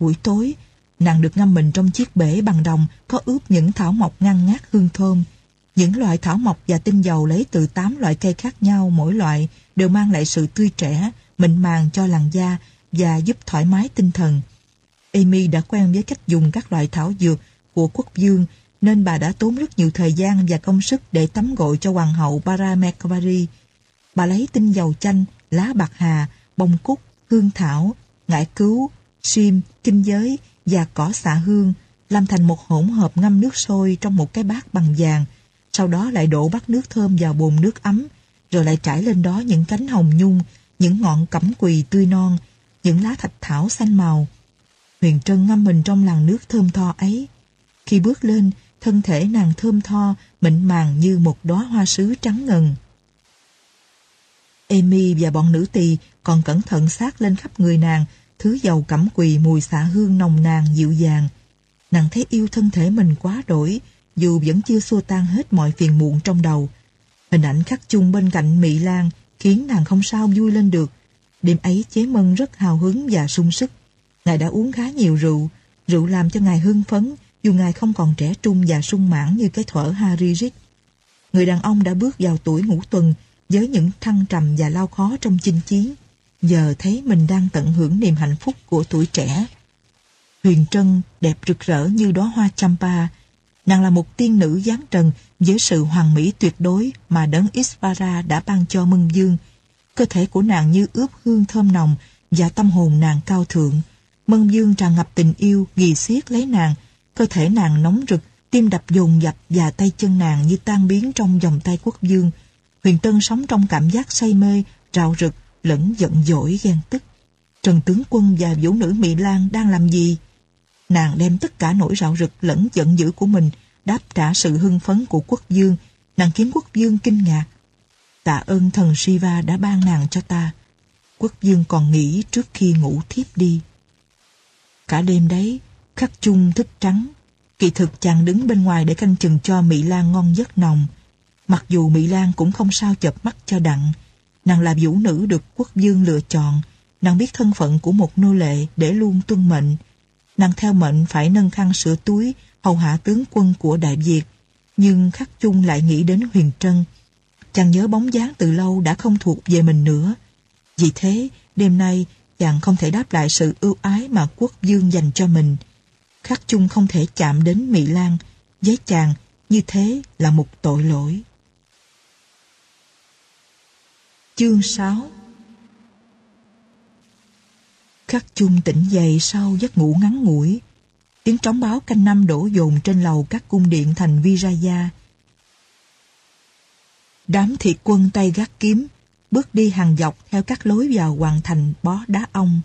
Buổi tối, nàng được ngâm mình trong chiếc bể bằng đồng có ướp những thảo mộc ngăn ngát hương thơm. Những loại thảo mộc và tinh dầu lấy từ 8 loại cây khác nhau mỗi loại đều mang lại sự tươi trẻ, mịn màng cho làn da và giúp thoải mái tinh thần. Amy đã quen với cách dùng các loại thảo dược của quốc dương nên bà đã tốn rất nhiều thời gian và công sức để tắm gội cho hoàng hậu Paramekvari. Bà lấy tinh dầu chanh, lá bạc hà, bông cúc, hương thảo, ngải cứu, sim, kinh giới và cỏ xạ hương làm thành một hỗn hợp ngâm nước sôi trong một cái bát bằng vàng. Sau đó lại đổ bát nước thơm vào bồn nước ấm, rồi lại trải lên đó những cánh hồng nhung, những ngọn cẩm quỳ tươi non, những lá thạch thảo xanh màu. Huyền Trân ngâm mình trong làn nước thơm tho ấy. Khi bước lên, thân thể nàng thơm tho, mịn màng như một đóa hoa sứ trắng ngần. Amy và bọn nữ tỳ còn cẩn thận sát lên khắp người nàng thứ dầu cẩm quỳ mùi xạ hương nồng nàn dịu dàng. Nàng thấy yêu thân thể mình quá đổi, dù vẫn chưa xua tan hết mọi phiền muộn trong đầu. Hình ảnh khắc chung bên cạnh Mỹ Lan khiến nàng không sao vui lên được. Đêm ấy chế mân rất hào hứng và sung sức. Ngài đã uống khá nhiều rượu, rượu làm cho ngài hưng phấn, dù ngài không còn trẻ trung và sung mãn như cái thuở Harry Rick. Người đàn ông đã bước vào tuổi ngũ tuần với những thăng trầm và lao khó trong chinh chiến giờ thấy mình đang tận hưởng niềm hạnh phúc của tuổi trẻ. Huyền Trân đẹp rực rỡ như đóa hoa champa. Nàng là một tiên nữ giáng trần với sự hoàn mỹ tuyệt đối mà đấng Isvara đã ban cho Mân Dương. Cơ thể của nàng như ướp hương thơm nồng và tâm hồn nàng cao thượng. Mân Dương tràn ngập tình yêu, ghi xiết lấy nàng. Cơ thể nàng nóng rực, tim đập dồn dập và tay chân nàng như tan biến trong vòng tay quốc dương. Huyền Tân sống trong cảm giác say mê, rạo rực lẫn giận dỗi ghen tức. Trần tướng quân và vũ nữ Mỹ Lan đang làm gì? Nàng đem tất cả nỗi rạo rực lẫn giận dữ của mình đáp trả sự hưng phấn của quốc dương. Nàng khiến quốc dương kinh ngạc. Tạ ơn thần Shiva đã ban nàng cho ta. Quốc dương còn nghĩ trước khi ngủ thiếp đi. Cả đêm đấy, khắc chung thức trắng. Kỳ thực chàng đứng bên ngoài để canh chừng cho Mỹ Lan ngon giấc nồng. Mặc dù Mỹ Lan cũng không sao chợp mắt cho đặng, Nàng là vũ nữ được quốc dương lựa chọn. Nàng biết thân phận của một nô lệ để luôn tuân mệnh. Nàng theo mệnh phải nâng khăn sửa túi, hầu hạ tướng quân của Đại Việt. Nhưng khắc chung lại nghĩ đến huyền trân. Chàng nhớ bóng dáng từ lâu đã không thuộc về mình nữa. Vì thế, đêm nay, chàng không thể đáp lại sự ưu ái mà quốc dương dành cho mình. Khắc chung không thể chạm đến Mỹ Lan. Với chàng, như thế là một tội lỗi. Chương 6 Khắc chung tỉnh dậy sau giấc ngủ ngắn ngủi. Tiếng trống báo canh năm đổ dồn trên lầu các cung điện thành Viraya. Đám thiệt quân tay gác kiếm, bước đi hàng dọc theo các lối vào hoàng thành bó đá ong.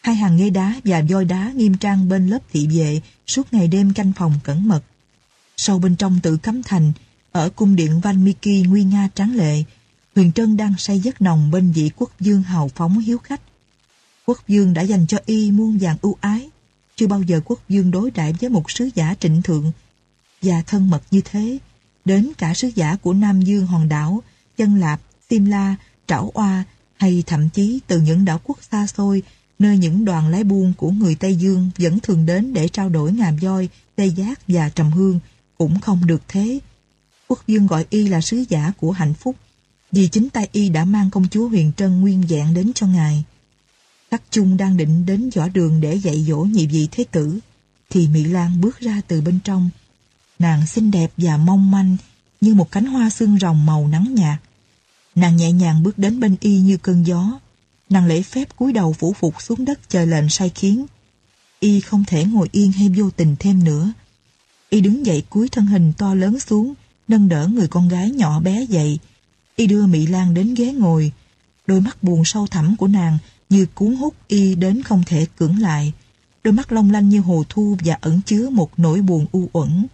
Hai hàng ghế đá và voi đá nghiêm trang bên lớp thị vệ suốt ngày đêm canh phòng cẩn mật. Sâu bên trong tự cấm thành, ở cung điện Valmiki nguy nga tráng lệ, Huyền Trân đang say giấc nồng bên vị quốc dương hào phóng hiếu khách. Quốc dương đã dành cho y muôn vàng ưu ái. Chưa bao giờ quốc dương đối đãi với một sứ giả trịnh thượng và thân mật như thế. Đến cả sứ giả của Nam Dương hòn đảo, chân lạp, Simla, Trảo Oa hay thậm chí từ những đảo quốc xa xôi nơi những đoàn lái buôn của người Tây Dương vẫn thường đến để trao đổi ngàm voi, tê giác và trầm hương cũng không được thế. Quốc dương gọi y là sứ giả của hạnh phúc vì chính tay y đã mang công chúa Huyền Trân nguyên dạng đến cho ngài. Tắc chung đang định đến võ đường để dạy dỗ nhị vị thế tử, thì Mỹ Lan bước ra từ bên trong. Nàng xinh đẹp và mong manh như một cánh hoa xương rồng màu nắng nhạt. Nàng nhẹ nhàng bước đến bên y như cơn gió. Nàng lễ phép cúi đầu phủ phục xuống đất chờ lệnh sai khiến. Y không thể ngồi yên hay vô tình thêm nữa. Y đứng dậy cúi thân hình to lớn xuống, nâng đỡ người con gái nhỏ bé dậy, Y đưa Mỹ Lan đến ghế ngồi. Đôi mắt buồn sâu thẳm của nàng như cuốn hút Y đến không thể cưỡng lại. Đôi mắt long lanh như hồ thu và ẩn chứa một nỗi buồn u uẩn.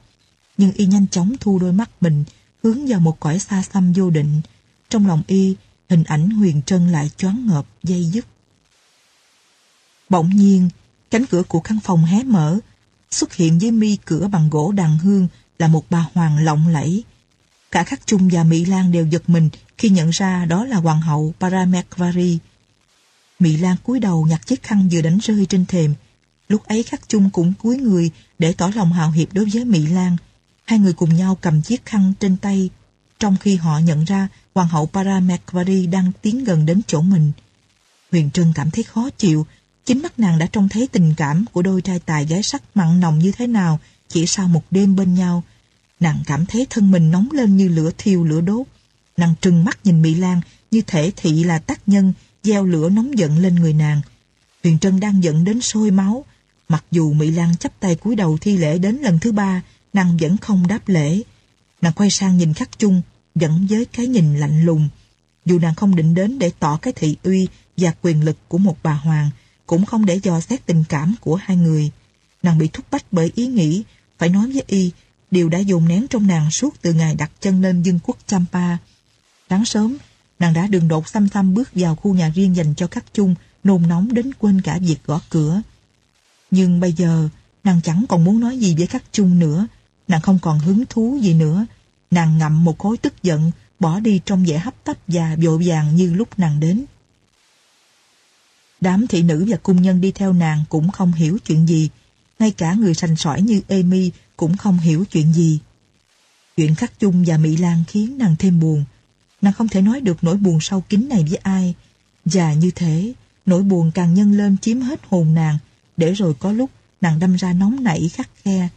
Nhưng Y nhanh chóng thu đôi mắt mình hướng vào một cõi xa xăm vô định. Trong lòng Y, hình ảnh huyền trân lại choáng ngợp, dây dứt. Bỗng nhiên, cánh cửa của căn phòng hé mở, xuất hiện với mi cửa bằng gỗ đàn hương là một bà hoàng lộng lẫy, Cả Khắc Trung và Mỹ Lan đều giật mình khi nhận ra đó là hoàng hậu Paramekvari. Mỹ Lan cúi đầu nhặt chiếc khăn vừa đánh rơi trên thềm. Lúc ấy khắc chung cũng cúi người để tỏ lòng hào hiệp đối với Mỹ Lan. Hai người cùng nhau cầm chiếc khăn trên tay, trong khi họ nhận ra hoàng hậu Paramekvari đang tiến gần đến chỗ mình. Huyền Trân cảm thấy khó chịu, chính mắt nàng đã trông thấy tình cảm của đôi trai tài gái sắc mặn nồng như thế nào chỉ sau một đêm bên nhau. Nàng cảm thấy thân mình nóng lên như lửa thiêu lửa đốt. Nàng trừng mắt nhìn Mỹ Lan như thể thị là tác nhân gieo lửa nóng giận lên người nàng. Huyền Trân đang giận đến sôi máu. Mặc dù Mỹ Lan chấp tay cúi đầu thi lễ đến lần thứ ba, nàng vẫn không đáp lễ. Nàng quay sang nhìn khắc chung, vẫn với cái nhìn lạnh lùng. Dù nàng không định đến để tỏ cái thị uy và quyền lực của một bà hoàng, cũng không để dò xét tình cảm của hai người. Nàng bị thúc bách bởi ý nghĩ phải nói với y điều đã dồn nén trong nàng suốt từ ngày đặt chân lên dân quốc Champa. Sáng sớm, nàng đã đường đột xăm xăm bước vào khu nhà riêng dành cho các chung, nôn nóng đến quên cả việc gõ cửa. Nhưng bây giờ, nàng chẳng còn muốn nói gì với các chung nữa, nàng không còn hứng thú gì nữa. Nàng ngậm một khối tức giận, bỏ đi trong vẻ hấp tấp và vội vàng như lúc nàng đến. Đám thị nữ và cung nhân đi theo nàng cũng không hiểu chuyện gì, ngay cả người sành sỏi như Amy cũng không hiểu chuyện gì. Chuyện khắc chung và Mỹ Lan khiến nàng thêm buồn. Nàng không thể nói được nỗi buồn sâu kín này với ai. Và như thế, nỗi buồn càng nhân lên chiếm hết hồn nàng, để rồi có lúc nàng đâm ra nóng nảy khắc khe.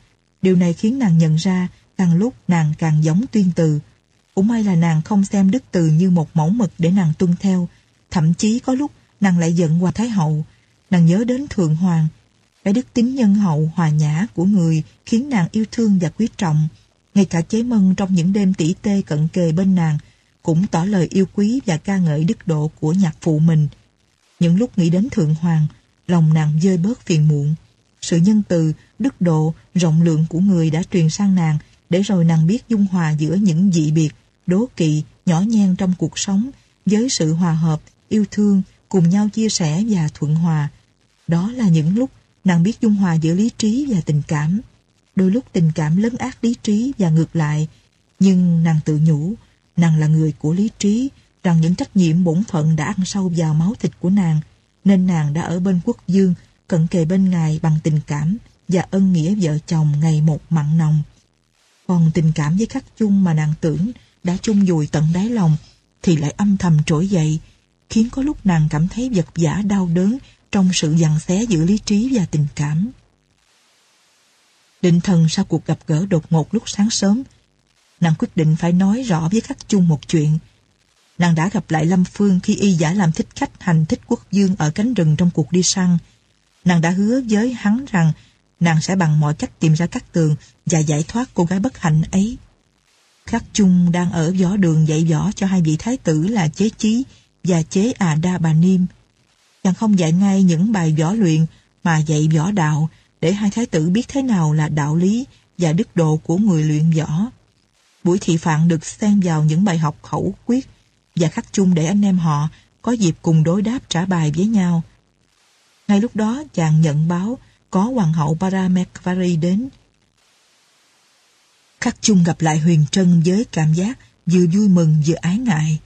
Điều này khiến nàng nhận ra, càng lúc nàng càng giống tuyên từ. Cũng may là nàng không xem đức từ như một mẫu mực để nàng tuân theo. Thậm chí có lúc nàng lại giận qua Thái Hậu. Nàng nhớ đến Thượng Hoàng, cái đức tính nhân hậu hòa nhã của người khiến nàng yêu thương và quý trọng. Ngay cả chế mân trong những đêm tỉ tê cận kề bên nàng cũng tỏ lời yêu quý và ca ngợi đức độ của nhạc phụ mình. Những lúc nghĩ đến Thượng Hoàng, lòng nàng dơi bớt phiền muộn. Sự nhân từ, đức độ, rộng lượng của người đã truyền sang nàng để rồi nàng biết dung hòa giữa những dị biệt, đố kỵ, nhỏ nhen trong cuộc sống với sự hòa hợp, yêu thương, cùng nhau chia sẻ và thuận hòa. Đó là những lúc Nàng biết dung hòa giữa lý trí và tình cảm. Đôi lúc tình cảm lấn át lý trí và ngược lại. Nhưng nàng tự nhủ, nàng là người của lý trí, rằng những trách nhiệm bổn phận đã ăn sâu vào máu thịt của nàng, nên nàng đã ở bên quốc dương, cận kề bên ngài bằng tình cảm và ân nghĩa vợ chồng ngày một mặn nồng. Còn tình cảm với khắc chung mà nàng tưởng đã chung dùi tận đáy lòng, thì lại âm thầm trỗi dậy, khiến có lúc nàng cảm thấy vật vã đau đớn trong sự giằng xé giữa lý trí và tình cảm. Định thần sau cuộc gặp gỡ đột ngột lúc sáng sớm, nàng quyết định phải nói rõ với khắc chung một chuyện. Nàng đã gặp lại Lâm Phương khi y giả làm thích khách hành thích quốc dương ở cánh rừng trong cuộc đi săn. Nàng đã hứa với hắn rằng nàng sẽ bằng mọi cách tìm ra các tường và giải thoát cô gái bất hạnh ấy. Khắc chung đang ở võ đường dạy võ cho hai vị thái tử là chế chí và chế à đa bà niêm chàng không dạy ngay những bài võ luyện, mà dạy võ đạo, để hai thái tử biết thế nào là đạo lý và đức độ của người luyện võ. Buổi thị phạn được xen vào những bài học khẩu quyết, và khắc chung để anh em họ có dịp cùng đối đáp trả bài với nhau. Ngay lúc đó, chàng nhận báo, có hoàng hậu Paramekvari đến. Khắc chung gặp lại Huyền Trân với cảm giác vừa vui mừng vừa ái ngại.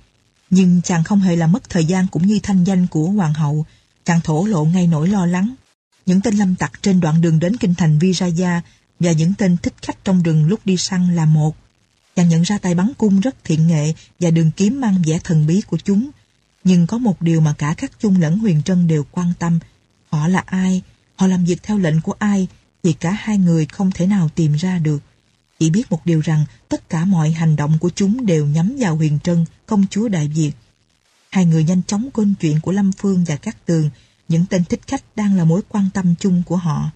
Nhưng chàng không hề làm mất thời gian cũng như thanh danh của hoàng hậu. Chàng thổ lộ ngay nỗi lo lắng. Những tên lâm tặc trên đoạn đường đến kinh thành Vijaya và những tên thích khách trong rừng lúc đi săn là một. Chàng nhận ra tay bắn cung rất thiện nghệ và đường kiếm mang vẻ thần bí của chúng. Nhưng có một điều mà cả các chung lẫn huyền trân đều quan tâm. Họ là ai? Họ làm việc theo lệnh của ai? Thì cả hai người không thể nào tìm ra được. Chỉ biết một điều rằng tất cả mọi hành động của chúng đều nhắm vào Huyền Trân, công chúa Đại Việt. Hai người nhanh chóng quên chuyện của Lâm Phương và Cát tường, những tên thích khách đang là mối quan tâm chung của họ.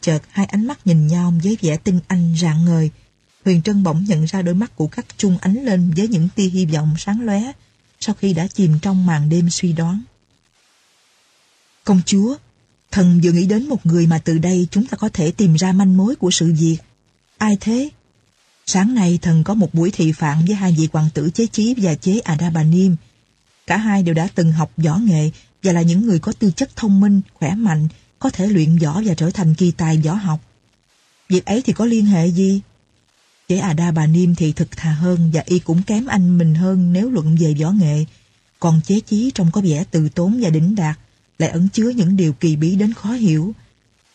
Chợt hai ánh mắt nhìn nhau với vẻ tinh anh rạng ngời. Huyền Trân bỗng nhận ra đôi mắt của các chung ánh lên với những tia hy vọng sáng lóe sau khi đã chìm trong màn đêm suy đoán. Công chúa, thần vừa nghĩ đến một người mà từ đây chúng ta có thể tìm ra manh mối của sự việc. Ai thế? Sáng nay thần có một buổi thị phạn với hai vị hoàng tử chế chí và chế Adabanim. Cả hai đều đã từng học võ nghệ và là những người có tư chất thông minh, khỏe mạnh, có thể luyện võ và trở thành kỳ tài võ học. Việc ấy thì có liên hệ gì? Chế Adabanim thì thực thà hơn và y cũng kém anh mình hơn nếu luận về võ nghệ. Còn chế chí trông có vẻ từ tốn và đỉnh đạt, lại ẩn chứa những điều kỳ bí đến khó hiểu.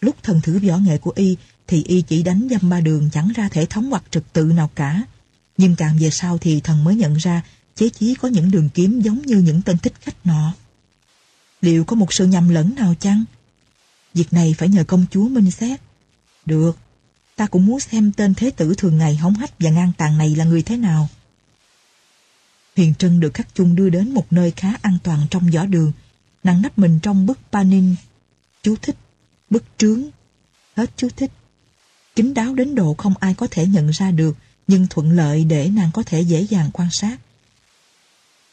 Lúc thần thử võ nghệ của y thì y chỉ đánh dăm ba đường chẳng ra thể thống hoặc trật tự nào cả. Nhưng càng về sau thì thần mới nhận ra chế chí có những đường kiếm giống như những tên thích khách nọ. Liệu có một sự nhầm lẫn nào chăng? Việc này phải nhờ công chúa minh xét. Được, ta cũng muốn xem tên thế tử thường ngày hống hách và ngang tàn này là người thế nào. Huyền Trân được các chung đưa đến một nơi khá an toàn trong võ đường. Nàng nắp mình trong bức panin. Chú thích, bức trướng. Hết chú thích. Kính đáo đến độ không ai có thể nhận ra được, nhưng thuận lợi để nàng có thể dễ dàng quan sát.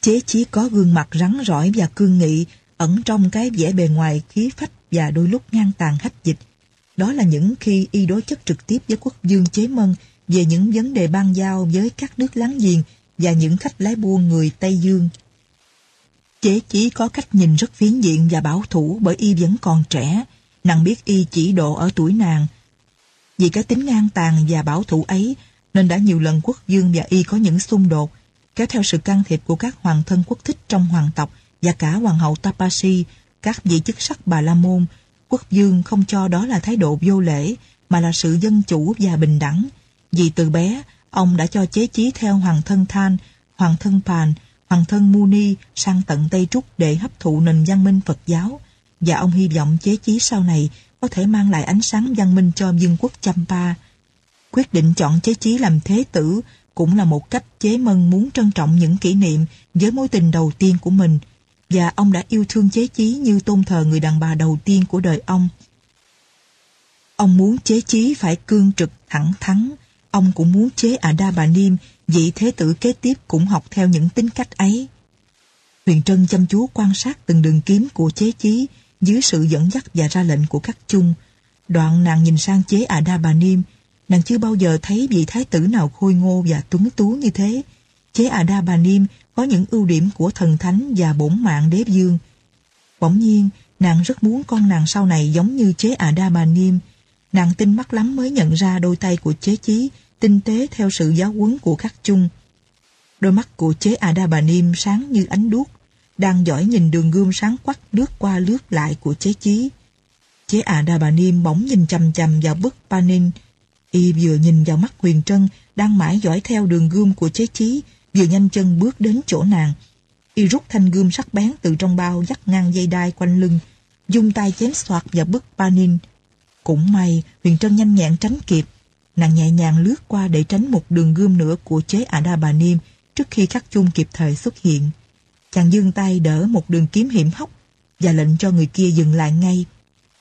Chế chí có gương mặt rắn rỏi và cương nghị, ẩn trong cái vẻ bề ngoài khí phách và đôi lúc ngang tàn hách dịch. Đó là những khi y đối chất trực tiếp với quốc dương chế mân về những vấn đề ban giao với các nước láng giềng và những khách lái buôn người Tây Dương. Chế chí có cách nhìn rất phiến diện và bảo thủ bởi y vẫn còn trẻ, nàng biết y chỉ độ ở tuổi nàng. Vì cái tính ngang tàn và bảo thủ ấy nên đã nhiều lần quốc dương và y có những xung đột, kéo theo sự can thiệp của các hoàng thân quốc thích trong hoàng tộc và cả hoàng hậu Tapasi, các vị chức sắc Bà La Môn, quốc dương không cho đó là thái độ vô lễ, mà là sự dân chủ và bình đẳng. Vì từ bé, ông đã cho chế chí theo hoàng thân Than, hoàng thân Pàn, hoàng thân Muni sang tận Tây Trúc để hấp thụ nền văn minh Phật giáo. Và ông hy vọng chế chí sau này có thể mang lại ánh sáng văn minh cho vương quốc Champa. Quyết định chọn chế chí làm thế tử cũng là một cách chế mân muốn trân trọng những kỷ niệm với mối tình đầu tiên của mình và ông đã yêu thương chế chí như tôn thờ người đàn bà đầu tiên của đời ông. Ông muốn chế chí phải cương trực, thẳng thắn. Ông cũng muốn chế Ả Đa Bà Niêm, vị thế tử kế tiếp cũng học theo những tính cách ấy. Huyền Trân chăm chú quan sát từng đường kiếm của chế chí dưới sự dẫn dắt và ra lệnh của các chung. Đoạn nàng nhìn sang chế Ả Đa Bà Niêm, nàng chưa bao giờ thấy vị thái tử nào khôi ngô và tuấn tú như thế. Chế Ả Đa Bà Niêm có những ưu điểm của thần thánh và bổn mạng đế dương. Bỗng nhiên, nàng rất muốn con nàng sau này giống như chế Ả Đa Bà Niêm. Nàng tinh mắt lắm mới nhận ra đôi tay của chế chí tinh tế theo sự giáo huấn của các chung. Đôi mắt của chế Ả Đa Bà Niêm sáng như ánh đuốc, đang dõi nhìn đường gươm sáng quắc lướt qua lướt lại của chế chí. Chế Ả Đa Bà Niêm bỗng nhìn chầm chầm vào bức panin. Y vừa nhìn vào mắt Huyền Trân đang mãi dõi theo đường gươm của chế chí vừa nhanh chân bước đến chỗ nàng. Y rút thanh gươm sắc bén từ trong bao dắt ngang dây đai quanh lưng, dùng tay chém soạt vào bức panin. Cũng may, Huyền Trân nhanh nhẹn tránh kịp. Nàng nhẹ nhàng lướt qua để tránh một đường gươm nữa của chế Ả Đa Bà Niêm trước khi khắc chung kịp thời xuất hiện. Chàng dương tay đỡ một đường kiếm hiểm hóc và lệnh cho người kia dừng lại ngay.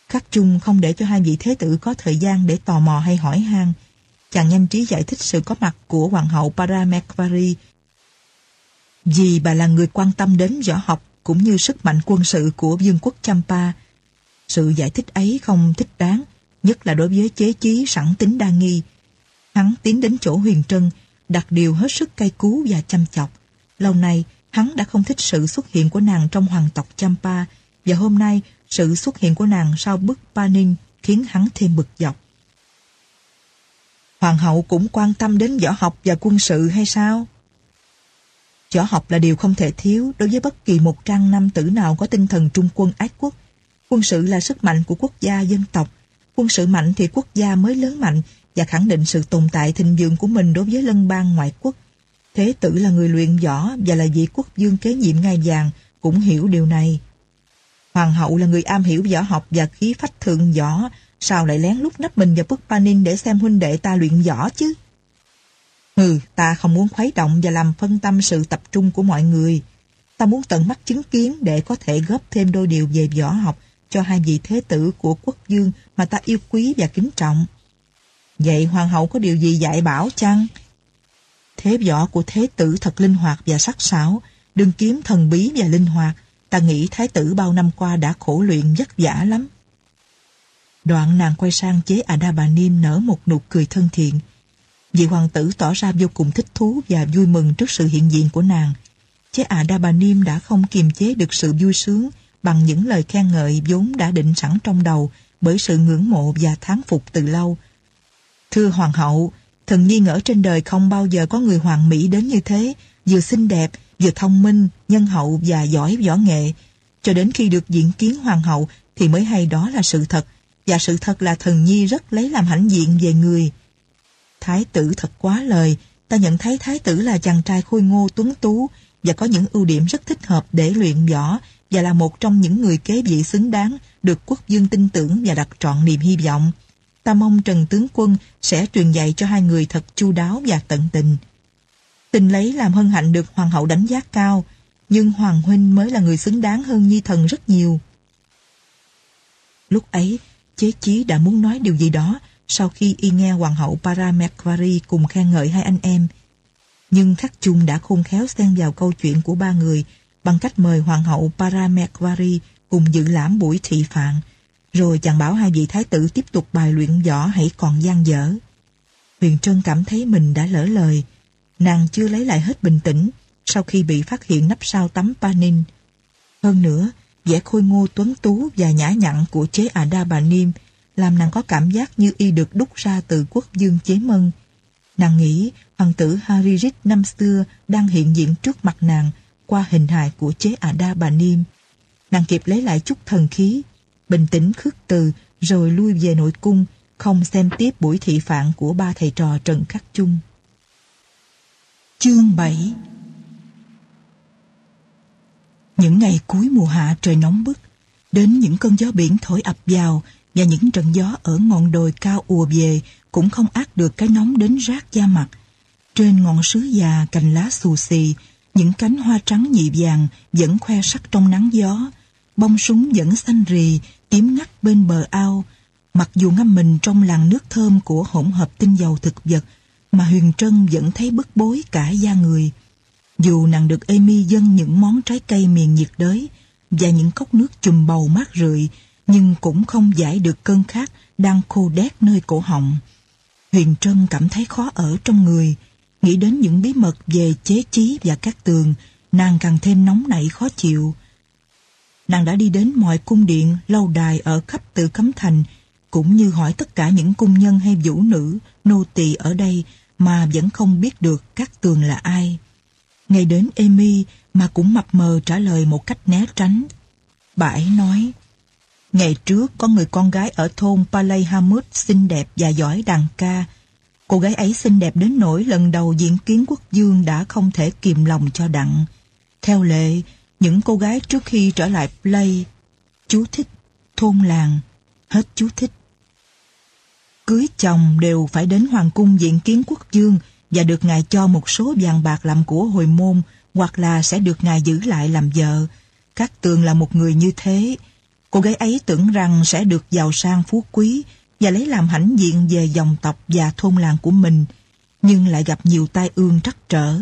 Khắc chung không để cho hai vị thế tử có thời gian để tò mò hay hỏi han. Chàng nhanh trí giải thích sự có mặt của hoàng hậu Paramekvari vì bà là người quan tâm đến võ học cũng như sức mạnh quân sự của vương quốc Champa. Sự giải thích ấy không thích đáng, nhất là đối với chế chí sẵn tính đa nghi. Hắn tiến đến chỗ huyền trân, đặt điều hết sức cay cú và chăm chọc. Lâu nay, hắn đã không thích sự xuất hiện của nàng trong hoàng tộc Champa, và hôm nay, sự xuất hiện của nàng sau bức Panin khiến hắn thêm bực dọc. Hoàng hậu cũng quan tâm đến võ học và quân sự hay sao? Võ học là điều không thể thiếu đối với bất kỳ một trang nam tử nào có tinh thần trung quân ái quốc. Quân sự là sức mạnh của quốc gia dân tộc. Quân sự mạnh thì quốc gia mới lớn mạnh và khẳng định sự tồn tại thịnh vượng của mình đối với lân bang ngoại quốc. Thế tử là người luyện võ và là vị quốc dương kế nhiệm ngai vàng cũng hiểu điều này. Hoàng hậu là người am hiểu võ học và khí phách thượng võ, sao lại lén lút nấp mình vào bức panin để xem huynh đệ ta luyện võ chứ? Ừ, ta không muốn khuấy động và làm phân tâm sự tập trung của mọi người. Ta muốn tận mắt chứng kiến để có thể góp thêm đôi điều về võ học cho hai vị thế tử của quốc dương mà ta yêu quý và kính trọng. Vậy hoàng hậu có điều gì dạy bảo chăng? Thế võ của thế tử thật linh hoạt và sắc sảo, đường kiếm thần bí và linh hoạt. Ta nghĩ thái tử bao năm qua đã khổ luyện vất vả lắm. Đoạn nàng quay sang chế Adabanim nở một nụ cười thân thiện, Vị hoàng tử tỏ ra vô cùng thích thú và vui mừng trước sự hiện diện của nàng. Chế Adabanim Đa Bà Niêm đã không kiềm chế được sự vui sướng bằng những lời khen ngợi vốn đã định sẵn trong đầu bởi sự ngưỡng mộ và thán phục từ lâu. Thưa hoàng hậu, thần nghi ngỡ trên đời không bao giờ có người hoàng mỹ đến như thế, vừa xinh đẹp, vừa thông minh, nhân hậu và giỏi võ nghệ. Cho đến khi được diễn kiến hoàng hậu thì mới hay đó là sự thật và sự thật là thần nhi rất lấy làm hãnh diện về người. Thái tử thật quá lời, ta nhận thấy thái tử là chàng trai khôi ngô tuấn tú và có những ưu điểm rất thích hợp để luyện võ và là một trong những người kế vị xứng đáng được quốc dương tin tưởng và đặt trọn niềm hy vọng. Ta mong Trần Tướng Quân sẽ truyền dạy cho hai người thật chu đáo và tận tình. Tình lấy làm hân hạnh được hoàng hậu đánh giá cao, nhưng Hoàng Huynh mới là người xứng đáng hơn Nhi Thần rất nhiều. Lúc ấy, chế chí đã muốn nói điều gì đó sau khi y nghe Hoàng hậu Paramekvari cùng khen ngợi hai anh em. Nhưng Khắc Chung đã khôn khéo xen vào câu chuyện của ba người bằng cách mời Hoàng hậu Paramekvari cùng dự lãm buổi thị phạn, rồi chàng bảo hai vị thái tử tiếp tục bài luyện võ hãy còn gian dở. Huyền Trân cảm thấy mình đã lỡ lời, nàng chưa lấy lại hết bình tĩnh sau khi bị phát hiện nắp sau tấm Panin. Hơn nữa, vẻ khôi ngô tuấn tú và nhã nhặn của chế Ada Bà Niêm làm nàng có cảm giác như y được đúc ra từ quốc dương chế mân. Nàng nghĩ hoàng tử Haririt năm xưa đang hiện diện trước mặt nàng qua hình hài của chế Ada Bà Niêm. Nàng kịp lấy lại chút thần khí, bình tĩnh khước từ rồi lui về nội cung, không xem tiếp buổi thị phạn của ba thầy trò Trần Khắc Chung. Chương 7 Những ngày cuối mùa hạ trời nóng bức, đến những cơn gió biển thổi ập vào và những trận gió ở ngọn đồi cao ùa về cũng không át được cái nóng đến rát da mặt. Trên ngọn sứ già cành lá xù xì, những cánh hoa trắng nhị vàng vẫn khoe sắc trong nắng gió, bông súng vẫn xanh rì, tím ngắt bên bờ ao. Mặc dù ngâm mình trong làn nước thơm của hỗn hợp tinh dầu thực vật, mà Huyền Trân vẫn thấy bức bối cả da người. Dù nàng được Amy dâng những món trái cây miền nhiệt đới và những cốc nước chùm bầu mát rượi, nhưng cũng không giải được cơn khát đang khô đét nơi cổ họng. Huyền Trân cảm thấy khó ở trong người, nghĩ đến những bí mật về chế chí và các tường, nàng càng thêm nóng nảy khó chịu. Nàng đã đi đến mọi cung điện, lâu đài ở khắp tự cấm thành, cũng như hỏi tất cả những cung nhân hay vũ nữ, nô tỳ ở đây mà vẫn không biết được các tường là ai. Ngay đến Amy mà cũng mập mờ trả lời một cách né tránh. Bà ấy nói, Ngày trước có người con gái ở thôn Palay Hamut xinh đẹp và giỏi đàn ca. Cô gái ấy xinh đẹp đến nỗi lần đầu diễn kiến quốc dương đã không thể kìm lòng cho đặng. Theo lệ, những cô gái trước khi trở lại Play, chú thích, thôn làng, hết chú thích. Cưới chồng đều phải đến hoàng cung diện kiến quốc dương và được ngài cho một số vàng bạc làm của hồi môn hoặc là sẽ được ngài giữ lại làm vợ. Các tường là một người như thế, Cô gái ấy tưởng rằng sẽ được giàu sang phú quý và lấy làm hãnh diện về dòng tộc và thôn làng của mình, nhưng lại gặp nhiều tai ương trắc trở.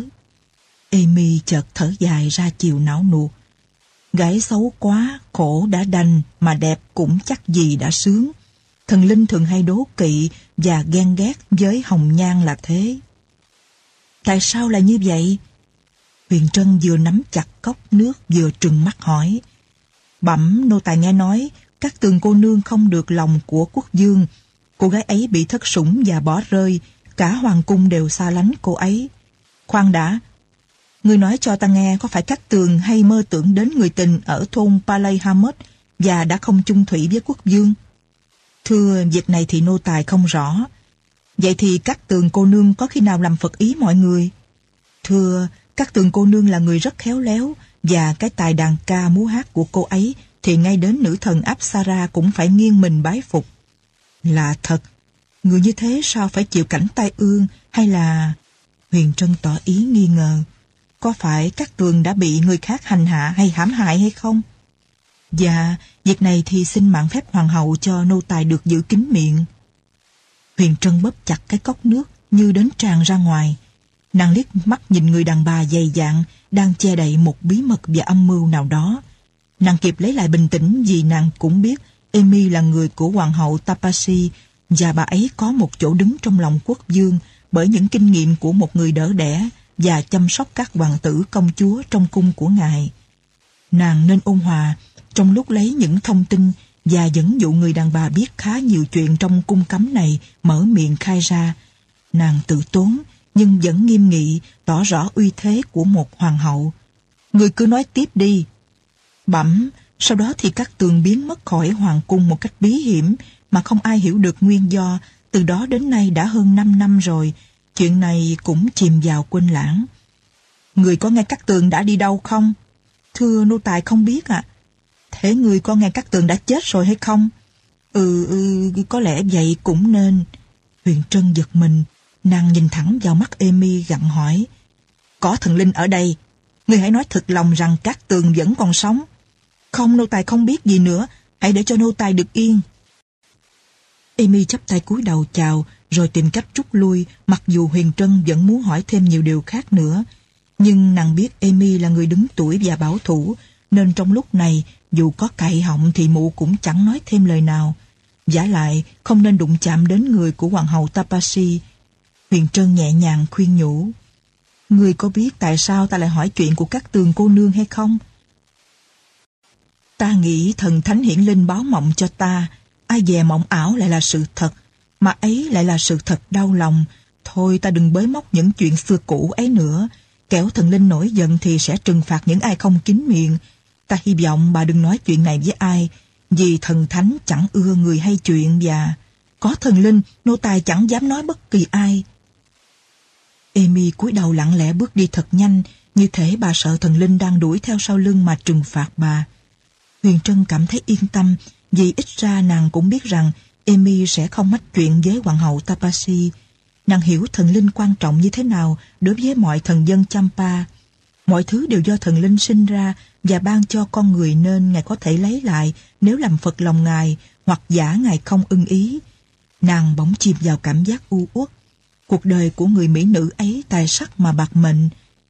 Amy chợt thở dài ra chiều não nuột. Gái xấu quá, khổ đã đành, mà đẹp cũng chắc gì đã sướng. Thần linh thường hay đố kỵ và ghen ghét với hồng nhan là thế. Tại sao là như vậy? Huyền Trân vừa nắm chặt cốc nước vừa trừng mắt hỏi. Bẩm nô tài nghe nói, các tường cô nương không được lòng của quốc dương. Cô gái ấy bị thất sủng và bỏ rơi, cả hoàng cung đều xa lánh cô ấy. Khoan đã, người nói cho ta nghe có phải các tường hay mơ tưởng đến người tình ở thôn Palay Hamad và đã không chung thủy với quốc dương? Thưa, việc này thì nô tài không rõ. Vậy thì các tường cô nương có khi nào làm phật ý mọi người? Thưa, các tường cô nương là người rất khéo léo, và cái tài đàn ca múa hát của cô ấy thì ngay đến nữ thần Apsara cũng phải nghiêng mình bái phục. Là thật, người như thế sao phải chịu cảnh tai ương hay là... Huyền Trân tỏ ý nghi ngờ. Có phải các tường đã bị người khác hành hạ hay hãm hại hay không? Dạ, việc này thì xin mạng phép hoàng hậu cho nô tài được giữ kín miệng. Huyền Trân bóp chặt cái cốc nước như đến tràn ra ngoài. Nàng liếc mắt nhìn người đàn bà dày dạn đang che đậy một bí mật và âm mưu nào đó. Nàng kịp lấy lại bình tĩnh vì nàng cũng biết Amy là người của hoàng hậu Tapasi và bà ấy có một chỗ đứng trong lòng quốc dương bởi những kinh nghiệm của một người đỡ đẻ và chăm sóc các hoàng tử công chúa trong cung của ngài. Nàng nên ôn hòa trong lúc lấy những thông tin và dẫn dụ người đàn bà biết khá nhiều chuyện trong cung cấm này mở miệng khai ra. Nàng tự tốn nhưng vẫn nghiêm nghị, tỏ rõ uy thế của một hoàng hậu. Người cứ nói tiếp đi. Bẩm, Sau đó thì các tường biến mất khỏi hoàng cung một cách bí hiểm mà không ai hiểu được nguyên do. Từ đó đến nay đã hơn 5 năm rồi, chuyện này cũng chìm vào quên lãng. Người có nghe các tường đã đi đâu không? Thưa nô tài không biết ạ. À. Thế người có nghe các tường đã chết rồi hay không? Ừ, ừ, có lẽ vậy cũng nên. Huyền Trân giật mình, nàng nhìn thẳng vào mắt Amy gặn hỏi. Có thần linh ở đây, người hãy nói thật lòng rằng các tường vẫn còn sống. Không, nô tài không biết gì nữa, hãy để cho nô tài được yên. Amy chắp tay cúi đầu chào, rồi tìm cách rút lui, mặc dù Huyền Trân vẫn muốn hỏi thêm nhiều điều khác nữa. Nhưng nàng biết Amy là người đứng tuổi và bảo thủ, nên trong lúc này, dù có cậy họng thì mụ cũng chẳng nói thêm lời nào. Giả lại, không nên đụng chạm đến người của hoàng hậu Tapashi. Huyền Trân nhẹ nhàng khuyên nhủ. Người có biết tại sao ta lại hỏi chuyện của các tường cô nương hay không? Ta nghĩ thần thánh hiển linh báo mộng cho ta, ai dè mộng ảo lại là sự thật, mà ấy lại là sự thật đau lòng. Thôi ta đừng bới móc những chuyện xưa cũ ấy nữa, kẻo thần linh nổi giận thì sẽ trừng phạt những ai không kín miệng. Ta hy vọng bà đừng nói chuyện này với ai, vì thần thánh chẳng ưa người hay chuyện và có thần linh, nô tài chẳng dám nói bất kỳ ai. Amy cúi đầu lặng lẽ bước đi thật nhanh, như thể bà sợ thần linh đang đuổi theo sau lưng mà trừng phạt bà. Huyền Trân cảm thấy yên tâm, vì ít ra nàng cũng biết rằng Amy sẽ không mách chuyện với hoàng hậu Tapasi. Nàng hiểu thần linh quan trọng như thế nào đối với mọi thần dân Champa. Mọi thứ đều do thần linh sinh ra và ban cho con người nên Ngài có thể lấy lại nếu làm Phật lòng Ngài hoặc giả Ngài không ưng ý. Nàng bỗng chìm vào cảm giác u uất. Cuộc đời của người Mỹ nữ ấy tài sắc mà bạc mệnh.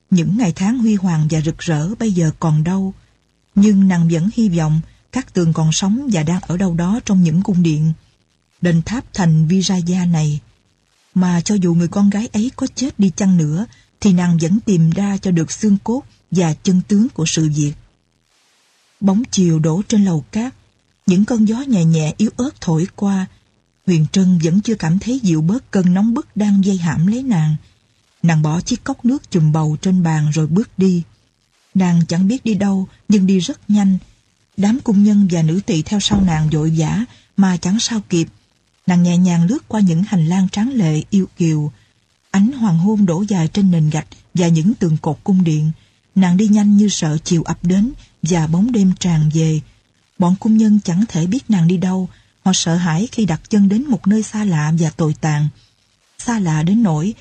Những ngày tháng huy hoàng và rực rỡ bây giờ còn đâu. Nhưng nàng vẫn hy vọng các tường còn sống và đang ở đâu đó trong những cung điện. Đền tháp thành Viraya này. Mà cho dù người con gái ấy có chết đi chăng nữa, thì nàng vẫn tìm ra cho được xương cốt và chân tướng của sự việc. Bóng chiều đổ trên lầu cát, những cơn gió nhẹ nhẹ yếu ớt thổi qua. Huyền Trân vẫn chưa cảm thấy dịu bớt cơn nóng bức đang dây hãm lấy nàng. Nàng bỏ chiếc cốc nước chùm bầu trên bàn rồi bước đi. Nàng chẳng biết đi đâu, nhưng đi rất nhanh. Đám cung nhân và nữ tỳ theo sau nàng vội vã mà chẳng sao kịp. Nàng nhẹ nhàng lướt qua những hành lang tráng lệ yêu kiều. Ánh hoàng hôn đổ dài trên nền gạch và những tường cột cung điện. Nàng đi nhanh như sợ chiều ập đến và bóng đêm tràn về. Bọn cung nhân chẳng thể biết nàng đi đâu. Họ sợ hãi khi đặt chân đến một nơi xa lạ và tồi tàn. Xa lạ đến nỗi,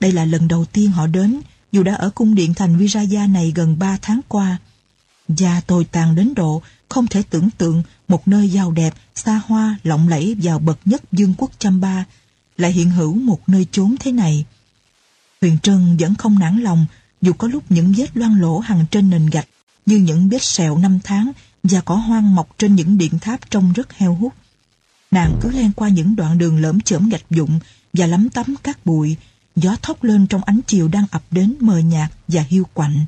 đây là lần đầu tiên họ đến, dù đã ở cung điện thành Viraya này gần 3 tháng qua. Và tồi tàn đến độ không thể tưởng tượng một nơi giàu đẹp, xa hoa, lộng lẫy vào bậc nhất dương quốc Chamba lại hiện hữu một nơi chốn thế này. Huyền Trân vẫn không nản lòng dù có lúc những vết loang lỗ hằng trên nền gạch như những vết sẹo năm tháng và cỏ hoang mọc trên những điện tháp trông rất heo hút. Nàng cứ len qua những đoạn đường lởm chởm gạch vụn và lắm tắm các bụi, gió thốc lên trong ánh chiều đang ập đến mờ nhạt và hiu quạnh.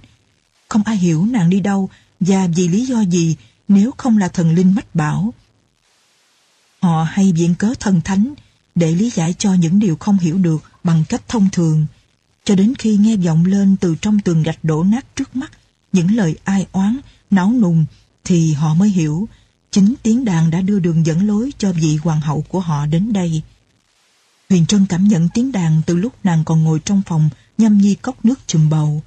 Không ai hiểu nàng đi đâu và vì lý do gì nếu không là thần linh mách bảo. Họ hay viện cớ thần thánh để lý giải cho những điều không hiểu được bằng cách thông thường, cho đến khi nghe vọng lên từ trong tường gạch đổ nát trước mắt những lời ai oán, náo nùng, thì họ mới hiểu chính tiếng đàn đã đưa đường dẫn lối cho vị hoàng hậu của họ đến đây. Huyền Trân cảm nhận tiếng đàn từ lúc nàng còn ngồi trong phòng nhâm nhi cốc nước chùm bầu.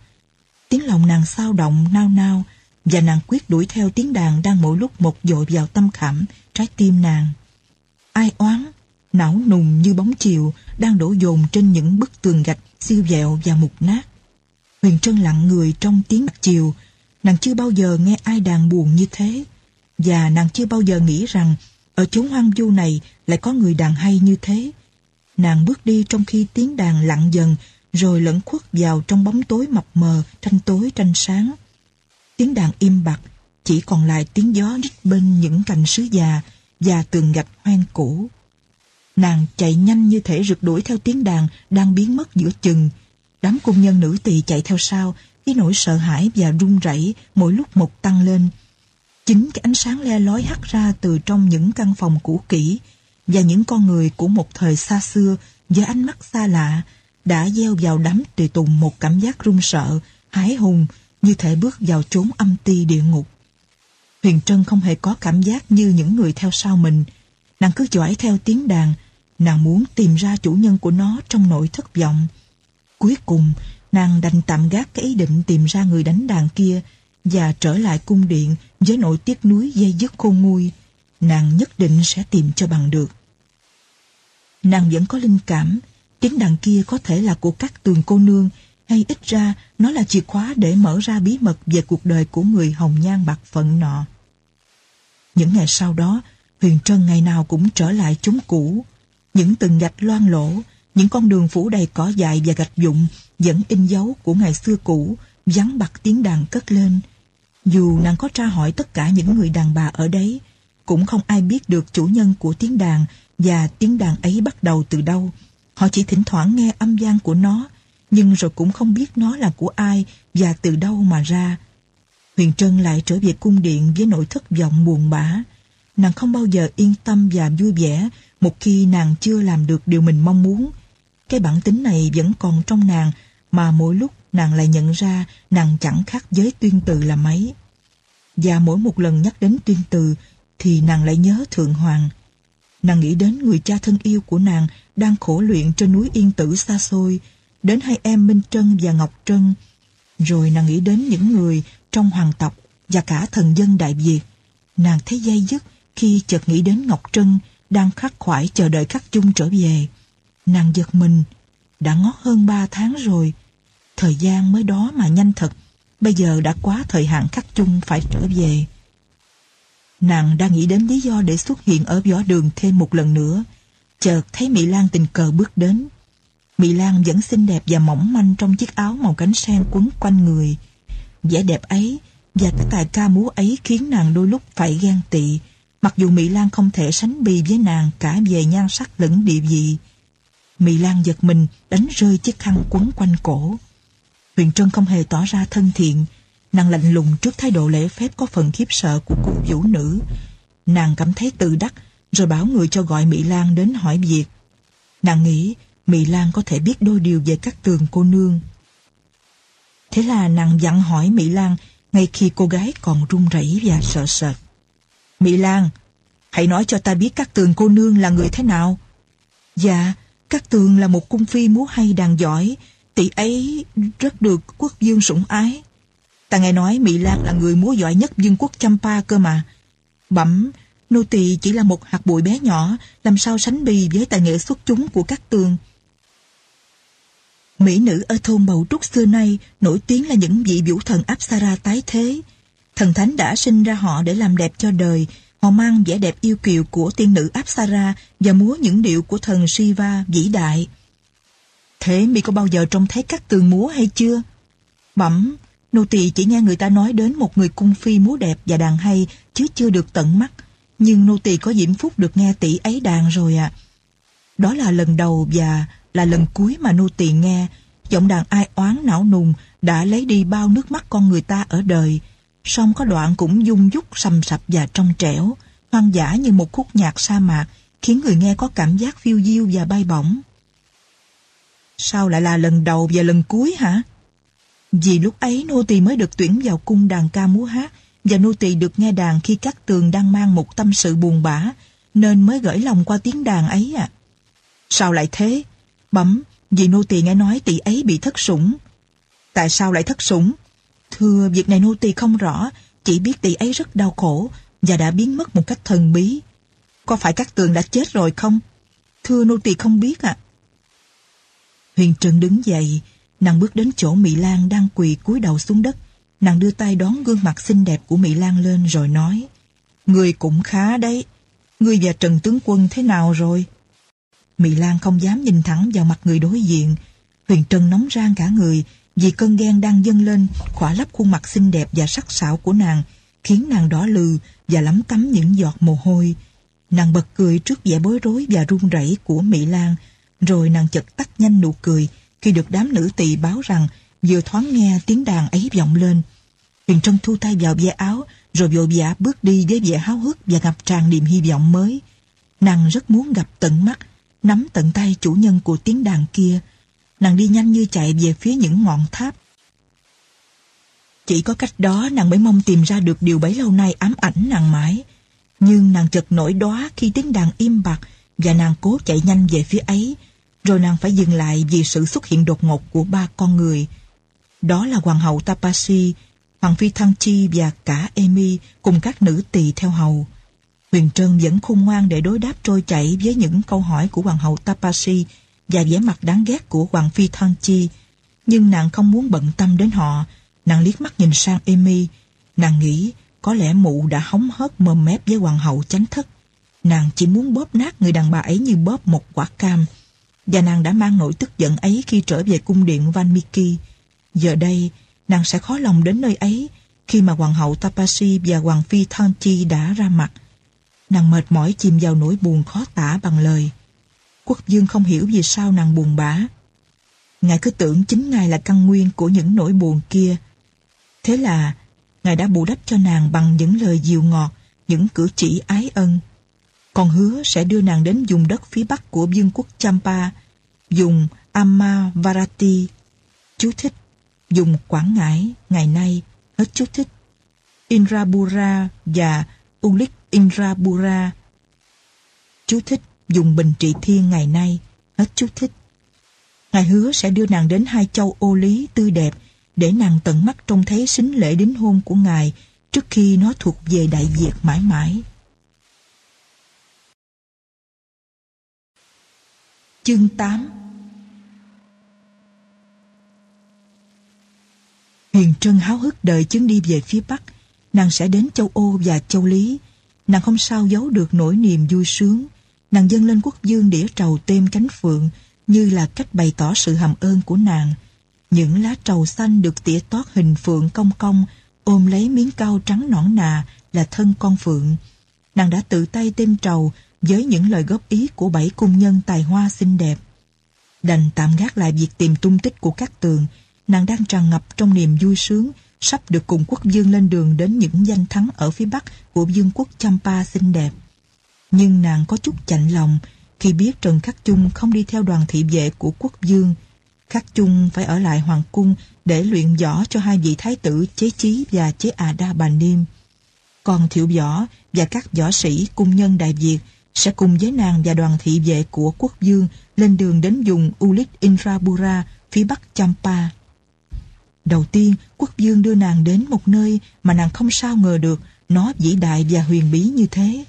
Tiếng lòng nàng sao động, nao nao, và nàng quyết đuổi theo tiếng đàn đang mỗi lúc một dội vào tâm khảm, trái tim nàng. Ai oán, não nùng như bóng chiều đang đổ dồn trên những bức tường gạch siêu vẹo và mục nát. Huyền Trân lặng người trong tiếng chiều, nàng chưa bao giờ nghe ai đàn buồn như thế, và nàng chưa bao giờ nghĩ rằng ở chốn hoang vu này lại có người đàn hay như thế. Nàng bước đi trong khi tiếng đàn lặng dần, rồi lẫn khuất vào trong bóng tối mập mờ, tranh tối tranh sáng. Tiếng đàn im bặt, chỉ còn lại tiếng gió rít bên những cành sứ già và tường gạch hoang cũ. Nàng chạy nhanh như thể rượt đuổi theo tiếng đàn đang biến mất giữa chừng. Đám cung nhân nữ tỳ chạy theo sau, với nỗi sợ hãi và run rẩy mỗi lúc một tăng lên. Chính cái ánh sáng le lói hắt ra từ trong những căn phòng cũ kỹ và những con người của một thời xa xưa với ánh mắt xa lạ đã gieo vào đám tùy tùng một cảm giác run sợ, hái hùng như thể bước vào chốn âm ti địa ngục. Huyền Trân không hề có cảm giác như những người theo sau mình. Nàng cứ dõi theo tiếng đàn, nàng muốn tìm ra chủ nhân của nó trong nỗi thất vọng. Cuối cùng, nàng đành tạm gác cái ý định tìm ra người đánh đàn kia và trở lại cung điện với nỗi tiếc nuối dây dứt khôn nguôi. Nàng nhất định sẽ tìm cho bằng được. Nàng vẫn có linh cảm, tiếng đàn kia có thể là của các tường cô nương, hay ít ra nó là chìa khóa để mở ra bí mật về cuộc đời của người hồng nhan bạc phận nọ. Những ngày sau đó, Huyền Trân ngày nào cũng trở lại chúng cũ. Những từng gạch loang lỗ, những con đường phủ đầy cỏ dại và gạch dụng vẫn in dấu của ngày xưa cũ, vắng bặt tiếng đàn cất lên. Dù nàng có tra hỏi tất cả những người đàn bà ở đấy, cũng không ai biết được chủ nhân của tiếng đàn và tiếng đàn ấy bắt đầu từ đâu. Họ chỉ thỉnh thoảng nghe âm gian của nó, nhưng rồi cũng không biết nó là của ai và từ đâu mà ra. Huyền Trân lại trở về cung điện với nỗi thất vọng buồn bã. Nàng không bao giờ yên tâm và vui vẻ một khi nàng chưa làm được điều mình mong muốn. Cái bản tính này vẫn còn trong nàng mà mỗi lúc nàng lại nhận ra nàng chẳng khác với tuyên từ là mấy. Và mỗi một lần nhắc đến tuyên từ thì nàng lại nhớ Thượng Hoàng. Nàng nghĩ đến người cha thân yêu của nàng đang khổ luyện trên núi Yên Tử xa xôi, đến hai em Minh Trân và Ngọc Trân. Rồi nàng nghĩ đến những người trong hoàng tộc và cả thần dân Đại Việt. Nàng thấy dây dứt khi chợt nghĩ đến Ngọc Trân đang khắc khoải chờ đợi khắc chung trở về. Nàng giật mình, đã ngót hơn ba tháng rồi. Thời gian mới đó mà nhanh thật, bây giờ đã quá thời hạn khắc chung phải trở về. Nàng đang nghĩ đến lý do để xuất hiện ở võ đường thêm một lần nữa. Chợt thấy Mỹ Lan tình cờ bước đến. Mỹ Lan vẫn xinh đẹp và mỏng manh trong chiếc áo màu cánh sen quấn quanh người. vẻ đẹp ấy và cái tài ca múa ấy khiến nàng đôi lúc phải ghen tị, mặc dù Mỹ Lan không thể sánh bì với nàng cả về nhan sắc lẫn địa vị. Mỹ Lan giật mình đánh rơi chiếc khăn quấn quanh cổ. Huyền Trân không hề tỏ ra thân thiện, nàng lạnh lùng trước thái độ lễ phép có phần khiếp sợ của cô vũ nữ. Nàng cảm thấy tự đắc, rồi bảo người cho gọi Mỹ Lan đến hỏi việc. Nàng nghĩ Mỹ Lan có thể biết đôi điều về các tường cô nương. Thế là nàng dặn hỏi Mỹ Lan ngay khi cô gái còn run rẩy và sợ sệt. Mỹ Lan, hãy nói cho ta biết các tường cô nương là người thế nào. Dạ, các tường là một cung phi múa hay đàn giỏi, tỷ ấy rất được quốc dương sủng ái. Ta nghe nói Mỹ Lan là người múa giỏi nhất vương quốc Champa cơ mà. Bẩm, nô tỳ chỉ là một hạt bụi bé nhỏ, làm sao sánh bì với tài nghệ xuất chúng của các tường. Mỹ nữ ở thôn Bầu Trúc xưa nay nổi tiếng là những vị vũ thần Apsara tái thế. Thần thánh đã sinh ra họ để làm đẹp cho đời. Họ mang vẻ đẹp yêu kiều của tiên nữ Apsara và múa những điệu của thần Shiva vĩ đại. Thế mi có bao giờ trông thấy các tường múa hay chưa? Bẩm, nô tỳ chỉ nghe người ta nói đến một người cung phi múa đẹp và đàn hay chứ chưa được tận mắt. Nhưng nô tỳ có diễm phúc được nghe tỷ ấy đàn rồi ạ. À. Đó là lần đầu và là lần cuối mà nô tỳ nghe. Giọng đàn ai oán não nùng đã lấy đi bao nước mắt con người ta ở đời. Song có đoạn cũng dung dúc sầm sập và trong trẻo, hoang dã như một khúc nhạc sa mạc, khiến người nghe có cảm giác phiêu diêu và bay bổng. Sao lại là lần đầu và lần cuối hả? Vì lúc ấy nô tỳ mới được tuyển vào cung đàn ca múa hát, và nô tỳ được nghe đàn khi các tường đang mang một tâm sự buồn bã, nên mới gửi lòng qua tiếng đàn ấy à sao lại thế? Bấm, vì nô tỳ nghe nói tỷ ấy bị thất sủng. Tại sao lại thất sủng? Thưa, việc này nô tỳ không rõ, chỉ biết tỷ ấy rất đau khổ và đã biến mất một cách thần bí. Có phải các tường đã chết rồi không? Thưa nô tỳ không biết ạ. À. Huyền Trân đứng dậy, nàng bước đến chỗ Mỹ Lan đang quỳ cúi đầu xuống đất. Nàng đưa tay đón gương mặt xinh đẹp của Mỹ Lan lên rồi nói Người cũng khá đấy. Người và Trần Tướng Quân thế nào rồi? Mị Lan không dám nhìn thẳng vào mặt người đối diện. Huyền Trân nóng rang cả người vì cơn ghen đang dâng lên, khỏa lấp khuôn mặt xinh đẹp và sắc sảo của nàng, khiến nàng đỏ lừ và lắm tắm những giọt mồ hôi. Nàng bật cười trước vẻ bối rối và run rẩy của Mỹ Lan, rồi nàng chật tắt nhanh nụ cười khi được đám nữ tỳ báo rằng vừa thoáng nghe tiếng đàn ấy vọng lên. Huyền Trân thu tay vào ve áo, rồi vội vã bước đi với vẻ háo hức và ngập tràn niềm hy vọng mới. Nàng rất muốn gặp tận mắt nắm tận tay chủ nhân của tiếng đàn kia. Nàng đi nhanh như chạy về phía những ngọn tháp. Chỉ có cách đó nàng mới mong tìm ra được điều bấy lâu nay ám ảnh nàng mãi. Nhưng nàng chợt nổi đóa khi tiếng đàn im bặt và nàng cố chạy nhanh về phía ấy. Rồi nàng phải dừng lại vì sự xuất hiện đột ngột của ba con người. Đó là hoàng hậu Tapasi, hoàng phi Thăng Chi và cả Emi cùng các nữ tỳ theo hầu. Huyền Trân vẫn khôn ngoan để đối đáp trôi chảy với những câu hỏi của hoàng hậu Tapasi và vẻ mặt đáng ghét của hoàng phi Thăng Chi. Nhưng nàng không muốn bận tâm đến họ. Nàng liếc mắt nhìn sang Amy. Nàng nghĩ có lẽ mụ đã hóng hớt mồm mép với hoàng hậu chánh thất. Nàng chỉ muốn bóp nát người đàn bà ấy như bóp một quả cam. Và nàng đã mang nỗi tức giận ấy khi trở về cung điện Van Miki. Giờ đây, nàng sẽ khó lòng đến nơi ấy khi mà hoàng hậu Tapasi và hoàng phi Thăng Chi đã ra mặt. Nàng mệt mỏi chìm vào nỗi buồn khó tả bằng lời. Quốc dương không hiểu vì sao nàng buồn bã. Ngài cứ tưởng chính Ngài là căn nguyên của những nỗi buồn kia. Thế là Ngài đã bù đắp cho nàng bằng những lời dịu ngọt, những cử chỉ ái ân. Còn hứa sẽ đưa nàng đến vùng đất phía bắc của vương quốc Champa, dùng Amavarati. Chú thích, dùng Quảng Ngãi ngày nay, hết chú thích. Indrapura và Ulik Indrapura. Chú thích, dùng bình trị thiên ngày nay, hết chú thích. Ngài hứa sẽ đưa nàng đến hai châu ô lý tươi đẹp để nàng tận mắt trông thấy xính lễ đính hôn của Ngài trước khi nó thuộc về Đại Việt mãi mãi. Chương 8 Huyền Trân háo hức đợi chuyến đi về phía Bắc, nàng sẽ đến châu Âu và châu Lý. Nàng không sao giấu được nỗi niềm vui sướng. Nàng dâng lên quốc dương đĩa trầu tem cánh phượng như là cách bày tỏ sự hàm ơn của nàng. Những lá trầu xanh được tỉa tót hình phượng cong cong, ôm lấy miếng cao trắng nõn nà là thân con phượng. Nàng đã tự tay tem trầu với những lời góp ý của bảy cung nhân tài hoa xinh đẹp. Đành tạm gác lại việc tìm tung tích của các tường, nàng đang tràn ngập trong niềm vui sướng sắp được cùng quốc dương lên đường đến những danh thắng ở phía bắc của vương quốc Champa xinh đẹp. Nhưng nàng có chút chạnh lòng khi biết Trần Khắc Chung không đi theo đoàn thị vệ của quốc dương. Khắc Chung phải ở lại hoàng cung để luyện võ cho hai vị thái tử chế chí và chế à đa bà niêm. Còn thiệu võ và các võ sĩ cung nhân Đại Việt sẽ cùng với nàng và đoàn thị vệ của quốc dương lên đường đến vùng Ulit Indrapura phía bắc Champa. Đầu tiên, quốc dương đưa nàng đến một nơi mà nàng không sao ngờ được nó vĩ đại và huyền bí như thế.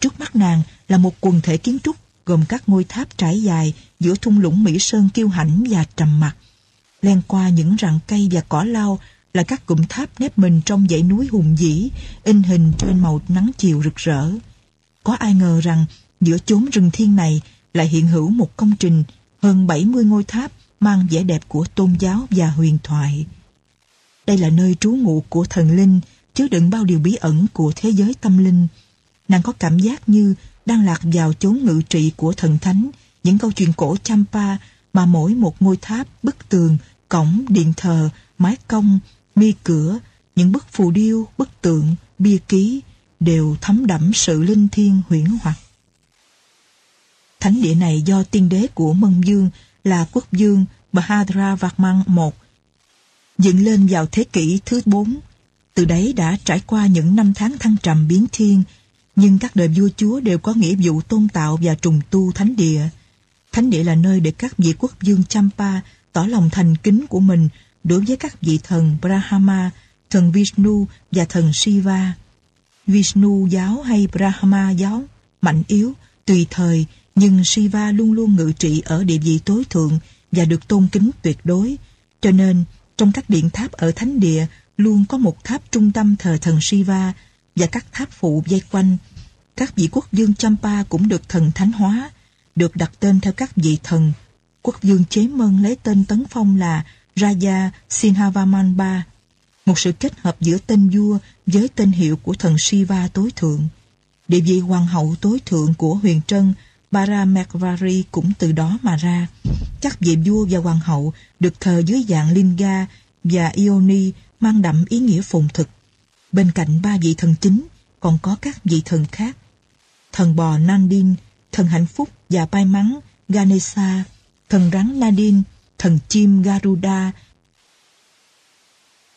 Trước mắt nàng là một quần thể kiến trúc gồm các ngôi tháp trải dài giữa thung lũng Mỹ Sơn kiêu hãnh và trầm mặc. Len qua những rặng cây và cỏ lau là các cụm tháp nếp mình trong dãy núi hùng vĩ, in hình trên màu nắng chiều rực rỡ. Có ai ngờ rằng giữa chốn rừng thiên này lại hiện hữu một công trình hơn 70 ngôi tháp mang vẻ đẹp của tôn giáo và huyền thoại. Đây là nơi trú ngụ của thần linh, chứa đựng bao điều bí ẩn của thế giới tâm linh. Nàng có cảm giác như đang lạc vào chốn ngự trị của thần thánh, những câu chuyện cổ Champa mà mỗi một ngôi tháp, bức tường, cổng, điện thờ, mái cong, mi cửa, những bức phù điêu, bức tượng, bia ký đều thấm đẫm sự linh thiêng huyễn hoặc. Thánh địa này do tiên đế của Mân Dương là quốc dương Bahadra Varman I dựng lên vào thế kỷ thứ 4. Từ đấy đã trải qua những năm tháng thăng trầm biến thiên, nhưng các đời vua chúa đều có nghĩa vụ tôn tạo và trùng tu thánh địa. Thánh địa là nơi để các vị quốc dương Champa tỏ lòng thành kính của mình đối với các vị thần Brahma, thần Vishnu và thần Shiva. Vishnu giáo hay Brahma giáo, mạnh yếu, tùy thời, nhưng Shiva luôn luôn ngự trị ở địa vị tối thượng và được tôn kính tuyệt đối. Cho nên, trong các điện tháp ở thánh địa luôn có một tháp trung tâm thờ thần Shiva và các tháp phụ dây quanh. Các vị quốc vương Champa cũng được thần thánh hóa, được đặt tên theo các vị thần. Quốc vương chế mân lấy tên tấn phong là Raja Sinhavaman Ba, một sự kết hợp giữa tên vua với tên hiệu của thần Shiva tối thượng. Địa vị hoàng hậu tối thượng của huyền trân Paramekvari cũng từ đó mà ra. Các vị vua và hoàng hậu được thờ dưới dạng Linga và Ioni mang đậm ý nghĩa phồn thực. Bên cạnh ba vị thần chính còn có các vị thần khác. Thần bò Nandin, thần hạnh phúc và may mắn Ganesha, thần rắn Nadin, thần chim Garuda,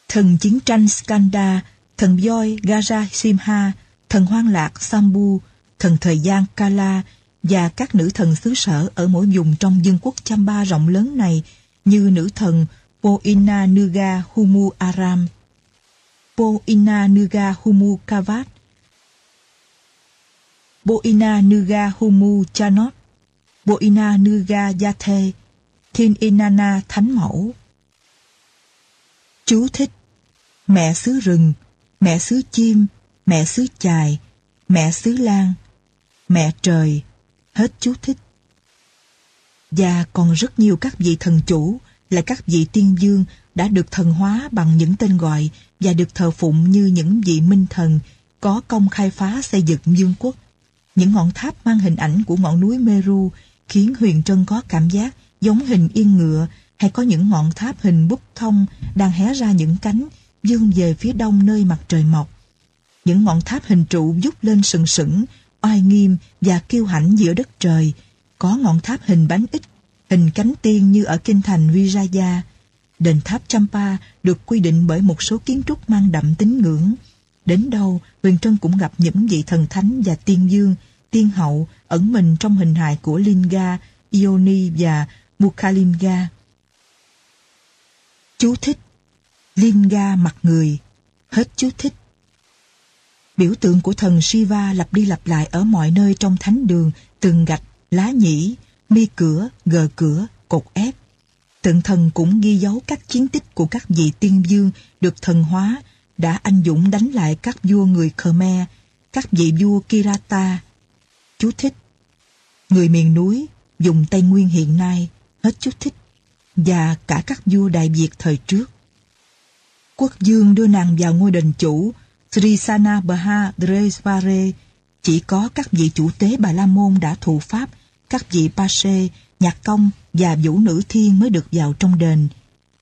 thần chiến tranh Skanda, thần voi Gajasimha, thần hoang lạc Sambu, thần thời gian Kala và các nữ thần xứ sở ở mỗi vùng trong dân quốc Chamba rộng lớn này như nữ thần Poina Nuga Humu Aram, Poina Nuga Humu Kavat, Boina Nuga Humu Chanot, Boina Nuga Yathe, Thiên Inanna Thánh Mẫu. Chú thích Mẹ xứ rừng, mẹ xứ chim, mẹ xứ chài, mẹ xứ lan, mẹ trời, hết chú thích. Và còn rất nhiều các vị thần chủ là các vị tiên dương đã được thần hóa bằng những tên gọi và được thờ phụng như những vị minh thần có công khai phá xây dựng dương quốc. Những ngọn tháp mang hình ảnh của ngọn núi Meru khiến Huyền Trân có cảm giác giống hình yên ngựa hay có những ngọn tháp hình bút thông đang hé ra những cánh dương về phía đông nơi mặt trời mọc. Những ngọn tháp hình trụ dút lên sừng sững, oai nghiêm và kiêu hãnh giữa đất trời. Có ngọn tháp hình bánh ít, hình cánh tiên như ở kinh thành Vijaya. Đền tháp Champa được quy định bởi một số kiến trúc mang đậm tín ngưỡng. Đến đâu, Huyền Trân cũng gặp những vị thần thánh và tiên dương, tiên hậu ẩn mình trong hình hài của Linga, Ioni và Mukhalinga. Chú thích Linga mặt người Hết chú thích Biểu tượng của thần Shiva lặp đi lặp lại ở mọi nơi trong thánh đường, tường gạch, lá nhĩ, mi cửa, gờ cửa, cột ép. Tượng thần cũng ghi dấu các chiến tích của các vị tiên dương được thần hóa, đã anh dũng đánh lại các vua người Khmer, các vị vua Kirata. Chú thích Người miền núi, dùng Tây Nguyên hiện nay, hết chú thích, và cả các vua Đại Việt thời trước. Quốc dương đưa nàng vào ngôi đền chủ, Sri Sana Dresvare chỉ có các vị chủ tế Bà La Môn đã thụ pháp, các vị Pashe, nhạc công và vũ nữ thiên mới được vào trong đền.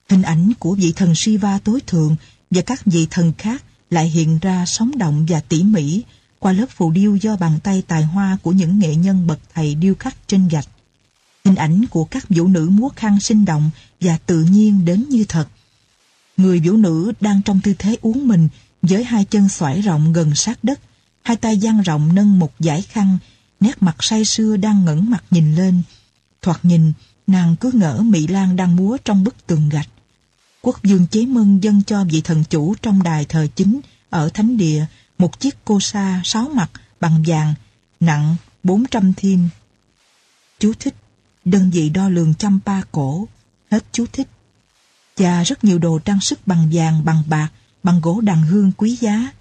Hình ảnh của vị thần Shiva tối thượng và các vị thần khác lại hiện ra sống động và tỉ mỉ qua lớp phù điêu do bàn tay tài hoa của những nghệ nhân bậc thầy điêu khắc trên gạch. Hình ảnh của các vũ nữ múa khăn sinh động và tự nhiên đến như thật. Người vũ nữ đang trong tư thế uống mình với hai chân xoải rộng gần sát đất, hai tay dang rộng nâng một dải khăn, nét mặt say sưa đang ngẩng mặt nhìn lên. Thoạt nhìn, nàng cứ ngỡ Mỹ Lan đang múa trong bức tường gạch. Quốc dương chế mân dâng cho vị thần chủ trong đài thờ chính ở thánh địa một chiếc cô sa sáu mặt bằng vàng, nặng 400 thiên. Chú thích, đơn vị đo lường trăm pa cổ, hết chú thích. Và rất nhiều đồ trang sức bằng vàng, bằng bạc, bằng gỗ đàn hương quý giá.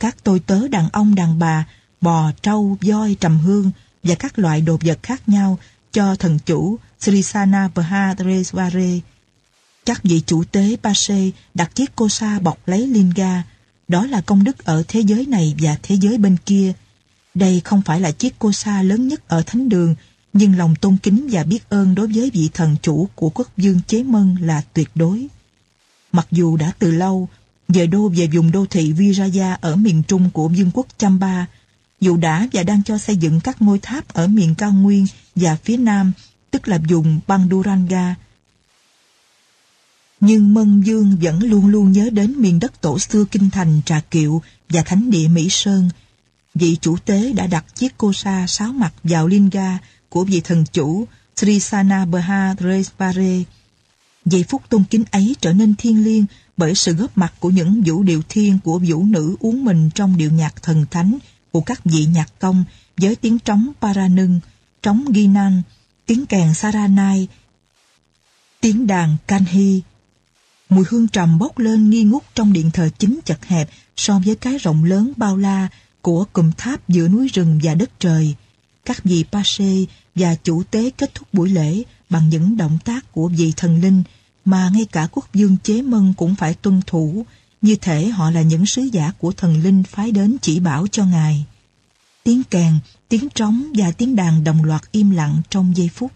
Các tôi tớ đàn ông đàn bà, bò, trâu, voi, trầm hương và các loại đồ vật khác nhau cho thần chủ Srisana Bahadresvare. Các vị chủ tế Pase đặt chiếc cô sa bọc lấy Linga, đó là công đức ở thế giới này và thế giới bên kia. Đây không phải là chiếc cô sa lớn nhất ở thánh đường, nhưng lòng tôn kính và biết ơn đối với vị thần chủ của quốc dương chế mân là tuyệt đối. Mặc dù đã từ lâu, về đô về vùng đô thị Viraya ở miền trung của vương quốc Chamba, dù đã và đang cho xây dựng các ngôi tháp ở miền cao nguyên và phía nam, tức là vùng Banduranga, nhưng Mân Dương vẫn luôn luôn nhớ đến miền đất tổ xưa kinh thành Trà Kiệu và thánh địa Mỹ Sơn. Vị chủ tế đã đặt chiếc cô sa sáu mặt vào linga của vị thần chủ Sri Sana Bahadresvare. Giây phút tôn kính ấy trở nên thiêng liêng bởi sự góp mặt của những vũ điệu thiên của vũ nữ uống mình trong điệu nhạc thần thánh của các vị nhạc công với tiếng trống Paranưng, trống Ginan, tiếng kèn Saranai, tiếng đàn Kanhi, Mùi hương trầm bốc lên nghi ngút trong điện thờ chính chật hẹp so với cái rộng lớn bao la của cụm tháp giữa núi rừng và đất trời. Các vị Pashe và chủ tế kết thúc buổi lễ bằng những động tác của vị thần linh mà ngay cả quốc dương chế mân cũng phải tuân thủ, như thể họ là những sứ giả của thần linh phái đến chỉ bảo cho ngài. Tiếng kèn, tiếng trống và tiếng đàn đồng loạt im lặng trong giây phút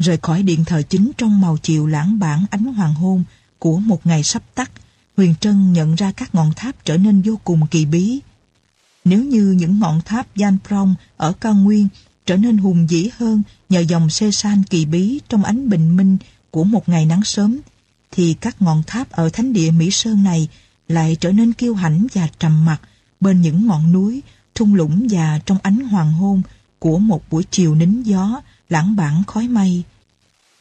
rời khỏi điện thờ chính trong màu chiều lãng bản ánh hoàng hôn của một ngày sắp tắt, Huyền Trân nhận ra các ngọn tháp trở nên vô cùng kỳ bí. Nếu như những ngọn tháp Gian Prong ở cao nguyên trở nên hùng vĩ hơn nhờ dòng xê san kỳ bí trong ánh bình minh của một ngày nắng sớm, thì các ngọn tháp ở thánh địa Mỹ Sơn này lại trở nên kiêu hãnh và trầm mặc bên những ngọn núi, thung lũng và trong ánh hoàng hôn của một buổi chiều nín gió, lãng bản khói mây.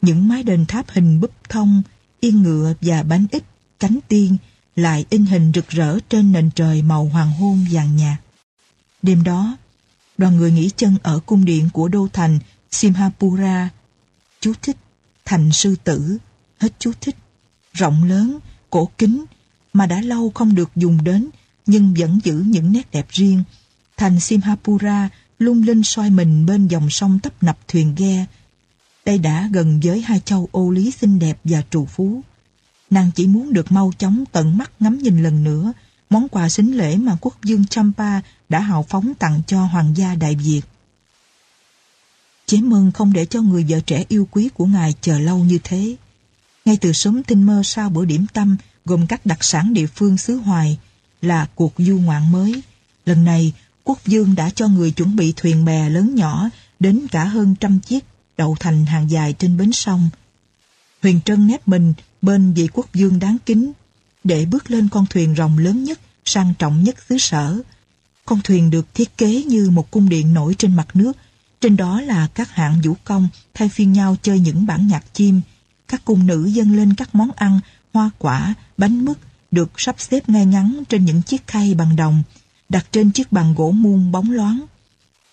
Những mái đền tháp hình búp thông, yên ngựa và bánh ít, cánh tiên lại in hình rực rỡ trên nền trời màu hoàng hôn vàng nhạt. Đêm đó, đoàn người nghỉ chân ở cung điện của đô thành Simhapura. Chú thích, thành sư tử, hết chú thích, rộng lớn, cổ kính, mà đã lâu không được dùng đến nhưng vẫn giữ những nét đẹp riêng. Thành Simhapura lung linh soi mình bên dòng sông tấp nập thuyền ghe. Đây đã gần với hai châu ô lý xinh đẹp và trù phú. Nàng chỉ muốn được mau chóng tận mắt ngắm nhìn lần nữa món quà xính lễ mà quốc dương Champa đã hào phóng tặng cho hoàng gia Đại Việt. Chế mừng không để cho người vợ trẻ yêu quý của ngài chờ lâu như thế. Ngay từ sớm tinh mơ sau bữa điểm tâm gồm các đặc sản địa phương xứ Hoài là cuộc du ngoạn mới. Lần này, quốc dương đã cho người chuẩn bị thuyền bè lớn nhỏ đến cả hơn trăm chiếc đậu thành hàng dài trên bến sông. Huyền Trân nép mình bên vị quốc dương đáng kính để bước lên con thuyền rồng lớn nhất, sang trọng nhất xứ sở. Con thuyền được thiết kế như một cung điện nổi trên mặt nước, trên đó là các hạng vũ công thay phiên nhau chơi những bản nhạc chim. Các cung nữ dâng lên các món ăn, hoa quả, bánh mứt được sắp xếp ngay ngắn trên những chiếc khay bằng đồng, đặt trên chiếc bàn gỗ muôn bóng loáng.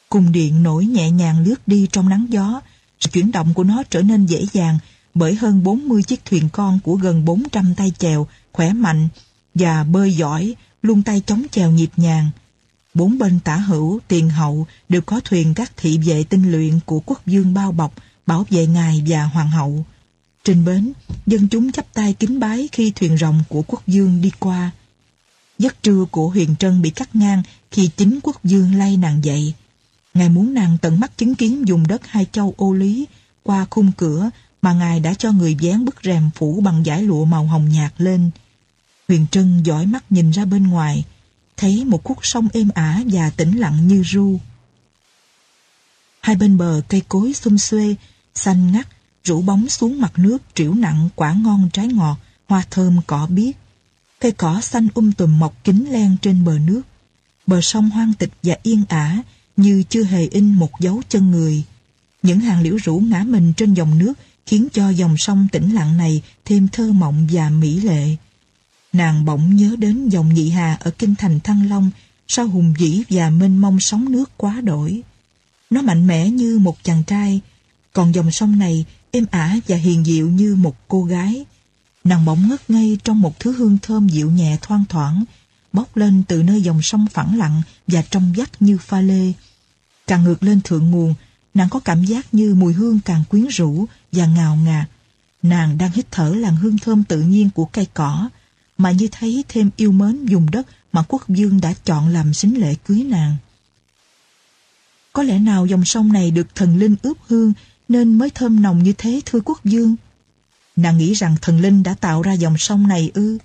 Cung điện nổi nhẹ nhàng lướt đi trong nắng gió, sự chuyển động của nó trở nên dễ dàng bởi hơn 40 chiếc thuyền con của gần 400 tay chèo, khỏe mạnh và bơi giỏi, luôn tay chống chèo nhịp nhàng. Bốn bên tả hữu, tiền hậu đều có thuyền các thị vệ tinh luyện của quốc dương bao bọc, bảo vệ ngài và hoàng hậu. Trên bến, dân chúng chắp tay kính bái khi thuyền rồng của quốc dương đi qua. Giấc trưa của Huyền Trân bị cắt ngang khi chính quốc dương lay nàng dậy. Ngài muốn nàng tận mắt chứng kiến dùng đất hai châu ô lý qua khung cửa mà ngài đã cho người dán bức rèm phủ bằng giải lụa màu hồng nhạt lên. Huyền Trân dõi mắt nhìn ra bên ngoài, thấy một khúc sông êm ả và tĩnh lặng như ru. Hai bên bờ cây cối xum xuê, xanh ngắt, rủ bóng xuống mặt nước triểu nặng quả ngon trái ngọt, hoa thơm cỏ biếc. Cây cỏ xanh um tùm mọc kính len trên bờ nước. Bờ sông hoang tịch và yên ả như chưa hề in một dấu chân người. Những hàng liễu rủ ngã mình trên dòng nước khiến cho dòng sông tĩnh lặng này thêm thơ mộng và mỹ lệ. Nàng bỗng nhớ đến dòng nhị hà ở kinh thành Thăng Long sao hùng vĩ và mênh mông sóng nước quá đổi. Nó mạnh mẽ như một chàng trai, còn dòng sông này êm ả và hiền diệu như một cô gái. Nàng bỗng ngất ngây trong một thứ hương thơm dịu nhẹ thoang thoảng, bốc lên từ nơi dòng sông phẳng lặng và trong vắt như pha lê. Càng ngược lên thượng nguồn, nàng có cảm giác như mùi hương càng quyến rũ và ngào ngạt. Nàng đang hít thở làn hương thơm tự nhiên của cây cỏ, mà như thấy thêm yêu mến dùng đất mà quốc dương đã chọn làm xính lễ cưới nàng. Có lẽ nào dòng sông này được thần linh ướp hương nên mới thơm nồng như thế, thưa quốc dương? Nàng nghĩ rằng thần linh đã tạo ra dòng sông này ư?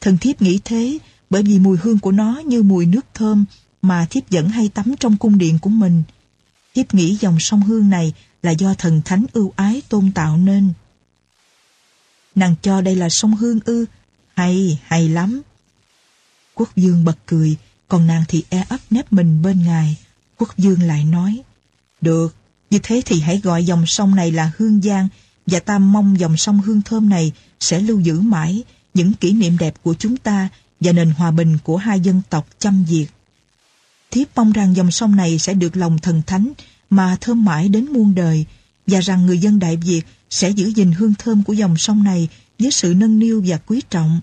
Thần thiếp nghĩ thế, bởi vì mùi hương của nó như mùi nước thơm mà thiếp vẫn hay tắm trong cung điện của mình. Thiếp nghĩ dòng sông hương này là do thần thánh ưu ái tôn tạo nên. Nàng cho đây là sông hương ư? Hay, hay lắm. Quốc dương bật cười, còn nàng thì e ấp nép mình bên ngài. Quốc dương lại nói, Được, như thế thì hãy gọi dòng sông này là Hương Giang và ta mong dòng sông hương thơm này sẽ lưu giữ mãi những kỷ niệm đẹp của chúng ta và nền hòa bình của hai dân tộc chăm diệt. Thiếp mong rằng dòng sông này sẽ được lòng thần thánh mà thơm mãi đến muôn đời và rằng người dân Đại Việt sẽ giữ gìn hương thơm của dòng sông này với sự nâng niu và quý trọng.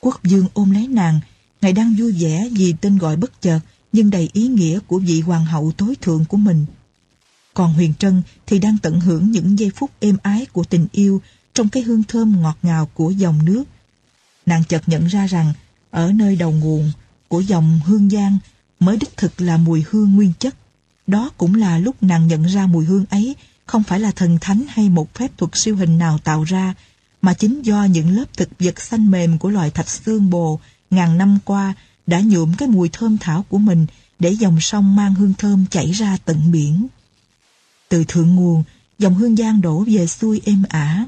Quốc dương ôm lấy nàng, ngài đang vui vẻ vì tên gọi bất chợt nhưng đầy ý nghĩa của vị hoàng hậu tối thượng của mình. Còn Huyền Trân thì đang tận hưởng những giây phút êm ái của tình yêu trong cái hương thơm ngọt ngào của dòng nước. Nàng chợt nhận ra rằng ở nơi đầu nguồn của dòng hương giang mới đích thực là mùi hương nguyên chất. Đó cũng là lúc nàng nhận ra mùi hương ấy không phải là thần thánh hay một phép thuật siêu hình nào tạo ra, mà chính do những lớp thực vật xanh mềm của loài thạch xương bồ ngàn năm qua đã nhuộm cái mùi thơm thảo của mình để dòng sông mang hương thơm chảy ra tận biển. Từ thượng nguồn, dòng hương giang đổ về xuôi êm ả.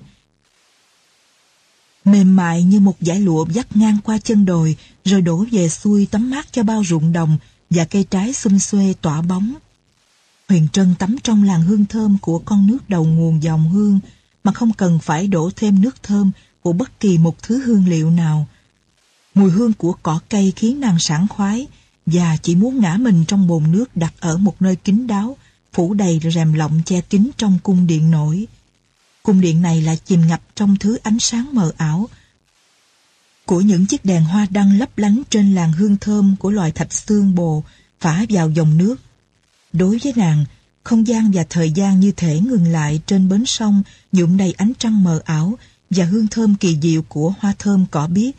Mềm mại như một dải lụa dắt ngang qua chân đồi, rồi đổ về xuôi tắm mát cho bao ruộng đồng và cây trái xum xuê tỏa bóng. Huyền Trân tắm trong làn hương thơm của con nước đầu nguồn dòng hương mà không cần phải đổ thêm nước thơm của bất kỳ một thứ hương liệu nào. Mùi hương của cỏ cây khiến nàng sảng khoái và chỉ muốn ngã mình trong bồn nước đặt ở một nơi kín đáo, phủ đầy rèm lọng che kín trong cung điện nổi. Cung điện này lại chìm ngập trong thứ ánh sáng mờ ảo của những chiếc đèn hoa đăng lấp lánh trên làn hương thơm của loài thạch xương bồ phả vào dòng nước. Đối với nàng, không gian và thời gian như thể ngừng lại trên bến sông, nhuộm đầy ánh trăng mờ ảo và hương thơm kỳ diệu của hoa thơm cỏ biếc,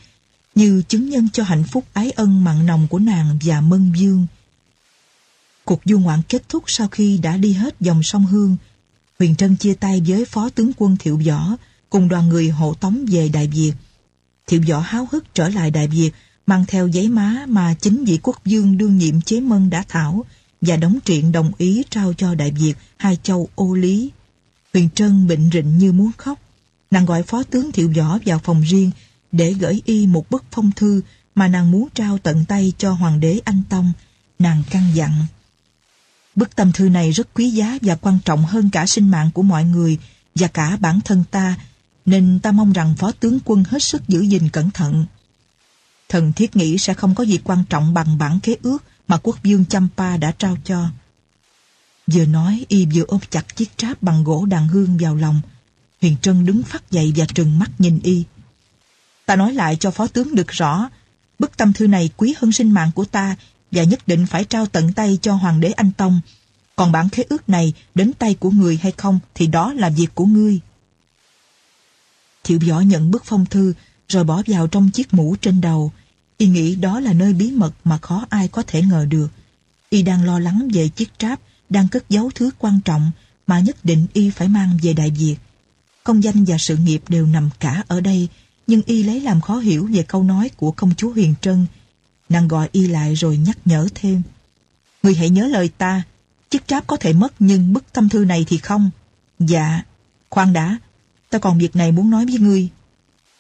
như chứng nhân cho hạnh phúc ái ân mặn nồng của nàng và Mân Dương. Cuộc du ngoạn kết thúc sau khi đã đi hết dòng sông Hương. Huyền Trân chia tay với Phó tướng quân Thiệu Võ cùng đoàn người hộ tống về Đại Việt. Thiệu Võ háo hức trở lại Đại Việt, mang theo giấy má mà chính vị quốc dương đương nhiệm chế mân đã thảo và đóng truyện đồng ý trao cho Đại Việt hai châu ô lý. Huyền Trân bệnh rịnh như muốn khóc. Nàng gọi phó tướng Thiệu Võ vào phòng riêng để gửi y một bức phong thư mà nàng muốn trao tận tay cho Hoàng đế Anh Tông. Nàng căn dặn. Bức tâm thư này rất quý giá và quan trọng hơn cả sinh mạng của mọi người và cả bản thân ta, nên ta mong rằng phó tướng quân hết sức giữ gìn cẩn thận. Thần thiết nghĩ sẽ không có gì quan trọng bằng bản kế ước mà quốc vương Champa đã trao cho. Vừa nói, y vừa ôm chặt chiếc tráp bằng gỗ đàn hương vào lòng. Huyền Trân đứng phát dậy và trừng mắt nhìn y. Ta nói lại cho phó tướng được rõ, bức tâm thư này quý hơn sinh mạng của ta và nhất định phải trao tận tay cho Hoàng đế Anh Tông. Còn bản khế ước này đến tay của người hay không thì đó là việc của ngươi. Thiệu võ nhận bức phong thư rồi bỏ vào trong chiếc mũ trên đầu. Y nghĩ đó là nơi bí mật mà khó ai có thể ngờ được. Y đang lo lắng về chiếc tráp đang cất giấu thứ quan trọng mà nhất định Y phải mang về Đại Việt. Công danh và sự nghiệp đều nằm cả ở đây nhưng Y lấy làm khó hiểu về câu nói của công chúa Huyền Trân. Nàng gọi Y lại rồi nhắc nhở thêm. Người hãy nhớ lời ta, chiếc tráp có thể mất nhưng bức tâm thư này thì không. Dạ, khoan đã, ta còn việc này muốn nói với ngươi.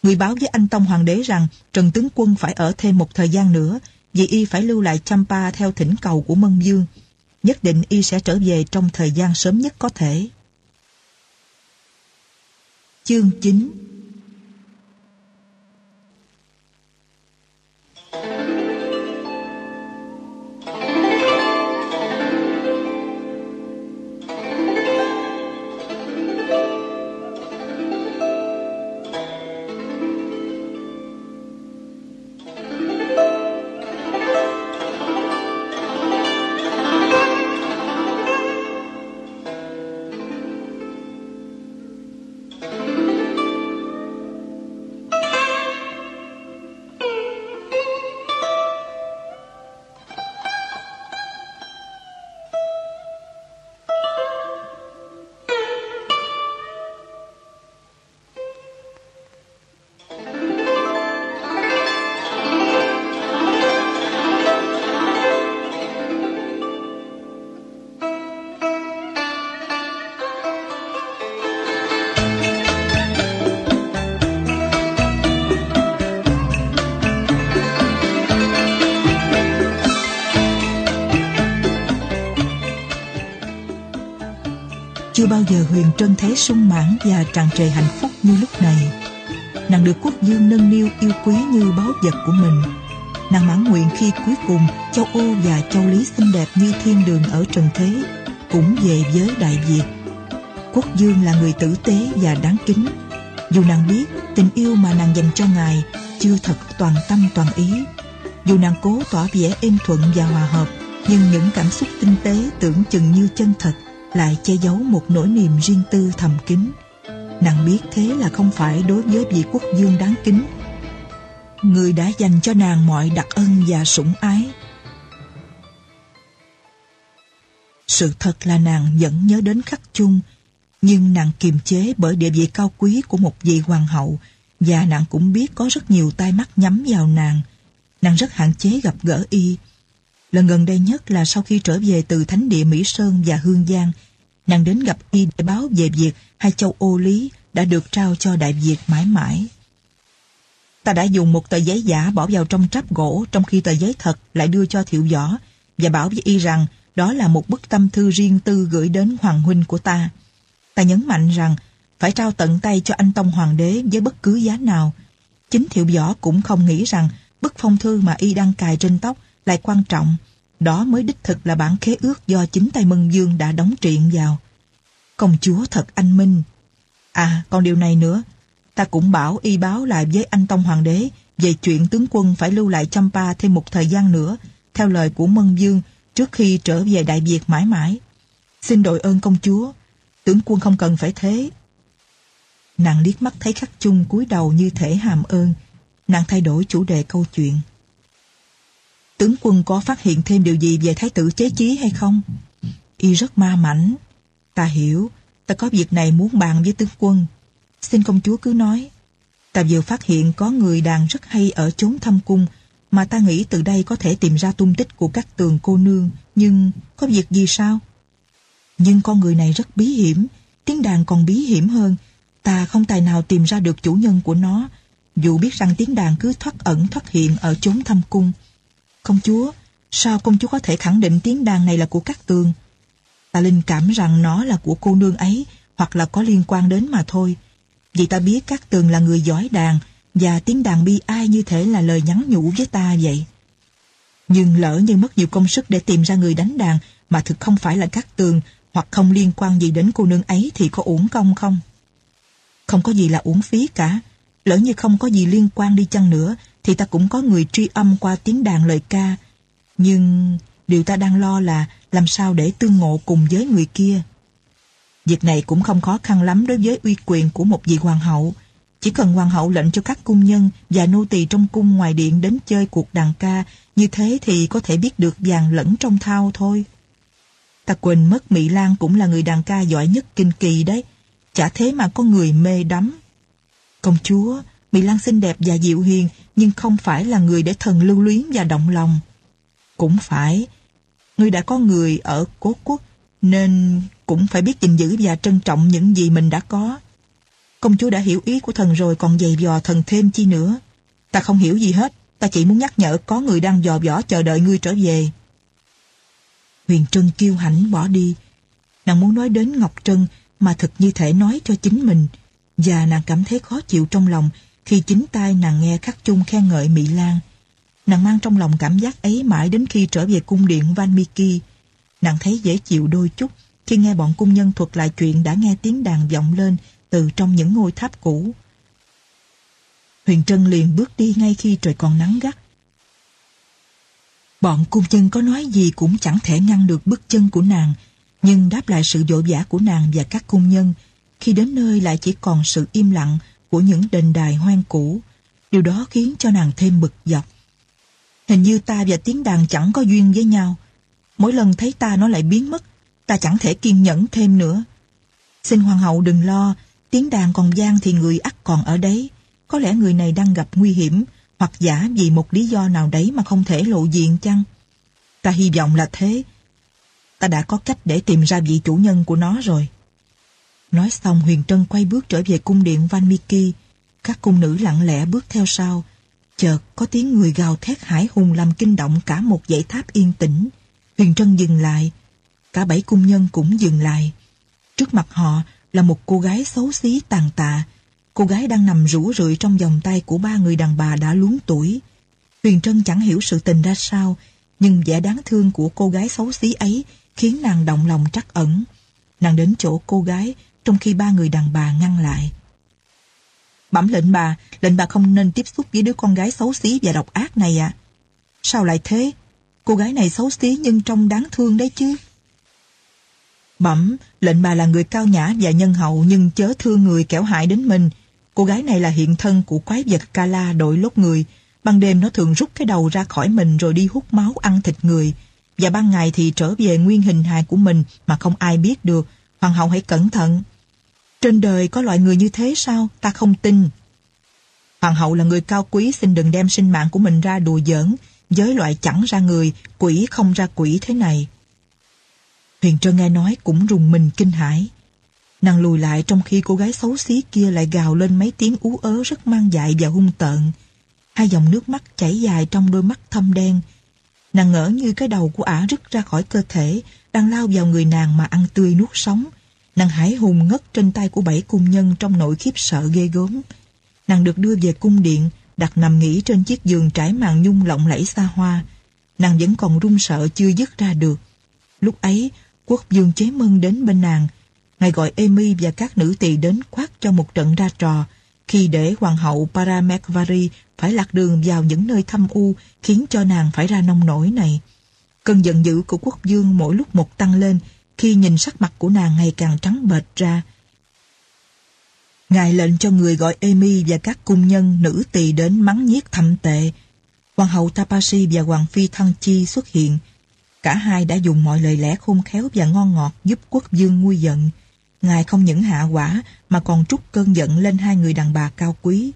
Người báo với anh Tông Hoàng đế rằng Trần Tướng Quân phải ở thêm một thời gian nữa, vì y phải lưu lại Champa theo thỉnh cầu của Mân Dương. Nhất định y sẽ trở về trong thời gian sớm nhất có thể. Chương 9 bao Trân thế sung mãn và tràn trề hạnh phúc như lúc này. Nàng được quốc dương nâng niu yêu quý như báu vật của mình. Nàng mãn nguyện khi cuối cùng châu Ô và châu Lý xinh đẹp như thiên đường ở trần thế cũng về với Đại Việt. Quốc dương là người tử tế và đáng kính. Dù nàng biết tình yêu mà nàng dành cho ngài chưa thật toàn tâm toàn ý. Dù nàng cố tỏ vẻ êm thuận và hòa hợp, nhưng những cảm xúc tinh tế tưởng chừng như chân thật lại che giấu một nỗi niềm riêng tư thầm kín. Nàng biết thế là không phải đối với vị quốc dương đáng kính. Người đã dành cho nàng mọi đặc ân và sủng ái. Sự thật là nàng vẫn nhớ đến khắc chung, nhưng nàng kiềm chế bởi địa vị cao quý của một vị hoàng hậu và nàng cũng biết có rất nhiều tai mắt nhắm vào nàng. Nàng rất hạn chế gặp gỡ y, Lần gần đây nhất là sau khi trở về từ thánh địa Mỹ Sơn và Hương Giang, nàng đến gặp y để báo về việc hai châu ô lý đã được trao cho Đại Việt mãi mãi. Ta đã dùng một tờ giấy giả bỏ vào trong tráp gỗ trong khi tờ giấy thật lại đưa cho thiệu võ và bảo với y rằng đó là một bức tâm thư riêng tư gửi đến hoàng huynh của ta. Ta nhấn mạnh rằng phải trao tận tay cho anh Tông Hoàng đế với bất cứ giá nào. Chính thiệu võ cũng không nghĩ rằng bức phong thư mà y đang cài trên tóc lại quan trọng. Đó mới đích thực là bản khế ước do chính tay Mân Dương đã đóng truyện vào. Công chúa thật anh minh. À, còn điều này nữa. Ta cũng bảo y báo lại với anh Tông Hoàng đế về chuyện tướng quân phải lưu lại Champa thêm một thời gian nữa, theo lời của Mân Dương trước khi trở về Đại Việt mãi mãi. Xin đội ơn công chúa, tướng quân không cần phải thế. Nàng liếc mắt thấy khắc chung cúi đầu như thể hàm ơn, nàng thay đổi chủ đề câu chuyện. Tướng quân có phát hiện thêm điều gì về thái tử chế chí hay không? Y rất ma mảnh. Ta hiểu, ta có việc này muốn bàn với tướng quân. Xin công chúa cứ nói. Ta vừa phát hiện có người đàn rất hay ở chốn thâm cung, mà ta nghĩ từ đây có thể tìm ra tung tích của các tường cô nương, nhưng có việc gì sao? Nhưng con người này rất bí hiểm, tiếng đàn còn bí hiểm hơn. Ta không tài nào tìm ra được chủ nhân của nó, dù biết rằng tiếng đàn cứ thoát ẩn thoát hiện ở chốn thâm cung. Công chúa, sao công chúa có thể khẳng định tiếng đàn này là của các tường? Ta linh cảm rằng nó là của cô nương ấy, hoặc là có liên quan đến mà thôi. Vì ta biết các tường là người giỏi đàn, và tiếng đàn bi ai như thể là lời nhắn nhủ với ta vậy. Nhưng lỡ như mất nhiều công sức để tìm ra người đánh đàn mà thực không phải là các tường hoặc không liên quan gì đến cô nương ấy thì có uổng công không? Không có gì là uổng phí cả. Lỡ như không có gì liên quan đi chăng nữa thì ta cũng có người truy âm qua tiếng đàn lời ca. Nhưng điều ta đang lo là làm sao để tương ngộ cùng với người kia. Việc này cũng không khó khăn lắm đối với uy quyền của một vị hoàng hậu. Chỉ cần hoàng hậu lệnh cho các cung nhân và nô tỳ trong cung ngoài điện đến chơi cuộc đàn ca, như thế thì có thể biết được vàng lẫn trong thao thôi. Ta quên mất Mỹ Lan cũng là người đàn ca giỏi nhất kinh kỳ đấy. Chả thế mà có người mê đắm. Công chúa, Mỹ Lan xinh đẹp và dịu hiền, nhưng không phải là người để thần lưu luyến và động lòng. Cũng phải, người đã có người ở cố quốc, nên cũng phải biết gìn giữ và trân trọng những gì mình đã có. Công chúa đã hiểu ý của thần rồi còn dày dò thần thêm chi nữa. Ta không hiểu gì hết, ta chỉ muốn nhắc nhở có người đang dò dỏ chờ đợi ngươi trở về. Huyền Trân kêu hãnh bỏ đi. Nàng muốn nói đến Ngọc Trân mà thực như thể nói cho chính mình và nàng cảm thấy khó chịu trong lòng khi chính tay nàng nghe khắc chung khen ngợi Mỹ Lan. Nàng mang trong lòng cảm giác ấy mãi đến khi trở về cung điện Van Miki. Nàng thấy dễ chịu đôi chút khi nghe bọn cung nhân thuật lại chuyện đã nghe tiếng đàn vọng lên từ trong những ngôi tháp cũ. Huyền Trân liền bước đi ngay khi trời còn nắng gắt. Bọn cung nhân có nói gì cũng chẳng thể ngăn được bước chân của nàng, nhưng đáp lại sự vội vã của nàng và các cung nhân, khi đến nơi lại chỉ còn sự im lặng của những đền đài hoang cũ. Điều đó khiến cho nàng thêm bực dọc. Hình như ta và tiếng đàn chẳng có duyên với nhau. Mỗi lần thấy ta nó lại biến mất, ta chẳng thể kiên nhẫn thêm nữa. Xin hoàng hậu đừng lo, tiếng đàn còn gian thì người ắt còn ở đấy. Có lẽ người này đang gặp nguy hiểm, hoặc giả vì một lý do nào đấy mà không thể lộ diện chăng? Ta hy vọng là thế. Ta đã có cách để tìm ra vị chủ nhân của nó rồi. Nói xong Huyền Trân quay bước trở về cung điện Van Miki. Các cung nữ lặng lẽ bước theo sau. Chợt có tiếng người gào thét hải hùng làm kinh động cả một dãy tháp yên tĩnh. Huyền Trân dừng lại. Cả bảy cung nhân cũng dừng lại. Trước mặt họ là một cô gái xấu xí tàn tạ. Cô gái đang nằm rũ rượi trong vòng tay của ba người đàn bà đã luống tuổi. Huyền Trân chẳng hiểu sự tình ra sao, nhưng vẻ đáng thương của cô gái xấu xí ấy khiến nàng động lòng trắc ẩn. Nàng đến chỗ cô gái trong khi ba người đàn bà ngăn lại. Bẩm lệnh bà, lệnh bà không nên tiếp xúc với đứa con gái xấu xí và độc ác này ạ. Sao lại thế? Cô gái này xấu xí nhưng trông đáng thương đấy chứ. Bẩm, lệnh bà là người cao nhã và nhân hậu nhưng chớ thương người kẻo hại đến mình. Cô gái này là hiện thân của quái vật Kala đội lốt người. Ban đêm nó thường rút cái đầu ra khỏi mình rồi đi hút máu ăn thịt người. Và ban ngày thì trở về nguyên hình hài của mình mà không ai biết được. Hoàng hậu hãy cẩn thận. Trên đời có loại người như thế sao? Ta không tin. Hoàng hậu là người cao quý xin đừng đem sinh mạng của mình ra đùa giỡn với loại chẳng ra người, quỷ không ra quỷ thế này. Huyền Trân nghe nói cũng rùng mình kinh hãi. Nàng lùi lại trong khi cô gái xấu xí kia lại gào lên mấy tiếng ú ớ rất mang dại và hung tợn. Hai dòng nước mắt chảy dài trong đôi mắt thâm đen. Nàng ngỡ như cái đầu của ả rứt ra khỏi cơ thể, đang lao vào người nàng mà ăn tươi nuốt sống. Nàng hải hùng ngất trên tay của bảy cung nhân trong nỗi khiếp sợ ghê gớm. Nàng được đưa về cung điện, đặt nằm nghỉ trên chiếc giường trải màn nhung lộng lẫy xa hoa. Nàng vẫn còn run sợ chưa dứt ra được. Lúc ấy, quốc dương chế mân đến bên nàng. Ngài gọi Amy và các nữ tỳ đến khoát cho một trận ra trò, khi để hoàng hậu Paramekvari phải lạc đường vào những nơi thâm u khiến cho nàng phải ra nông nổi này. Cơn giận dữ của quốc dương mỗi lúc một tăng lên khi nhìn sắc mặt của nàng ngày càng trắng bệch ra. Ngài lệnh cho người gọi Amy và các cung nhân nữ tỳ đến mắng nhiếc thậm tệ. Hoàng hậu Tapasi và Hoàng phi Thăng Chi xuất hiện. Cả hai đã dùng mọi lời lẽ khôn khéo và ngon ngọt giúp quốc dương nguôi giận. Ngài không những hạ quả, mà còn trút cơn giận lên hai người đàn bà cao quý.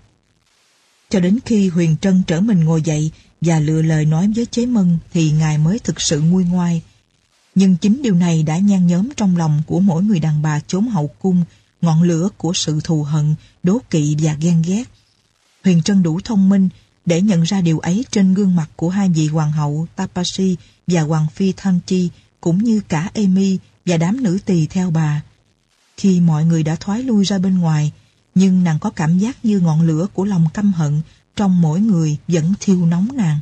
Cho đến khi Huyền Trân trở mình ngồi dậy và lựa lời nói với chế mân, thì Ngài mới thực sự nguôi ngoai. Nhưng chính điều này đã nhan nhóm trong lòng của mỗi người đàn bà chốn hậu cung ngọn lửa của sự thù hận, đố kỵ và ghen ghét. Huyền Trân đủ thông minh để nhận ra điều ấy trên gương mặt của hai vị hoàng hậu Tapasi và hoàng phi Thanchi cũng như cả Amy và đám nữ tỳ theo bà. Khi mọi người đã thoái lui ra bên ngoài, nhưng nàng có cảm giác như ngọn lửa của lòng căm hận trong mỗi người vẫn thiêu nóng nàng.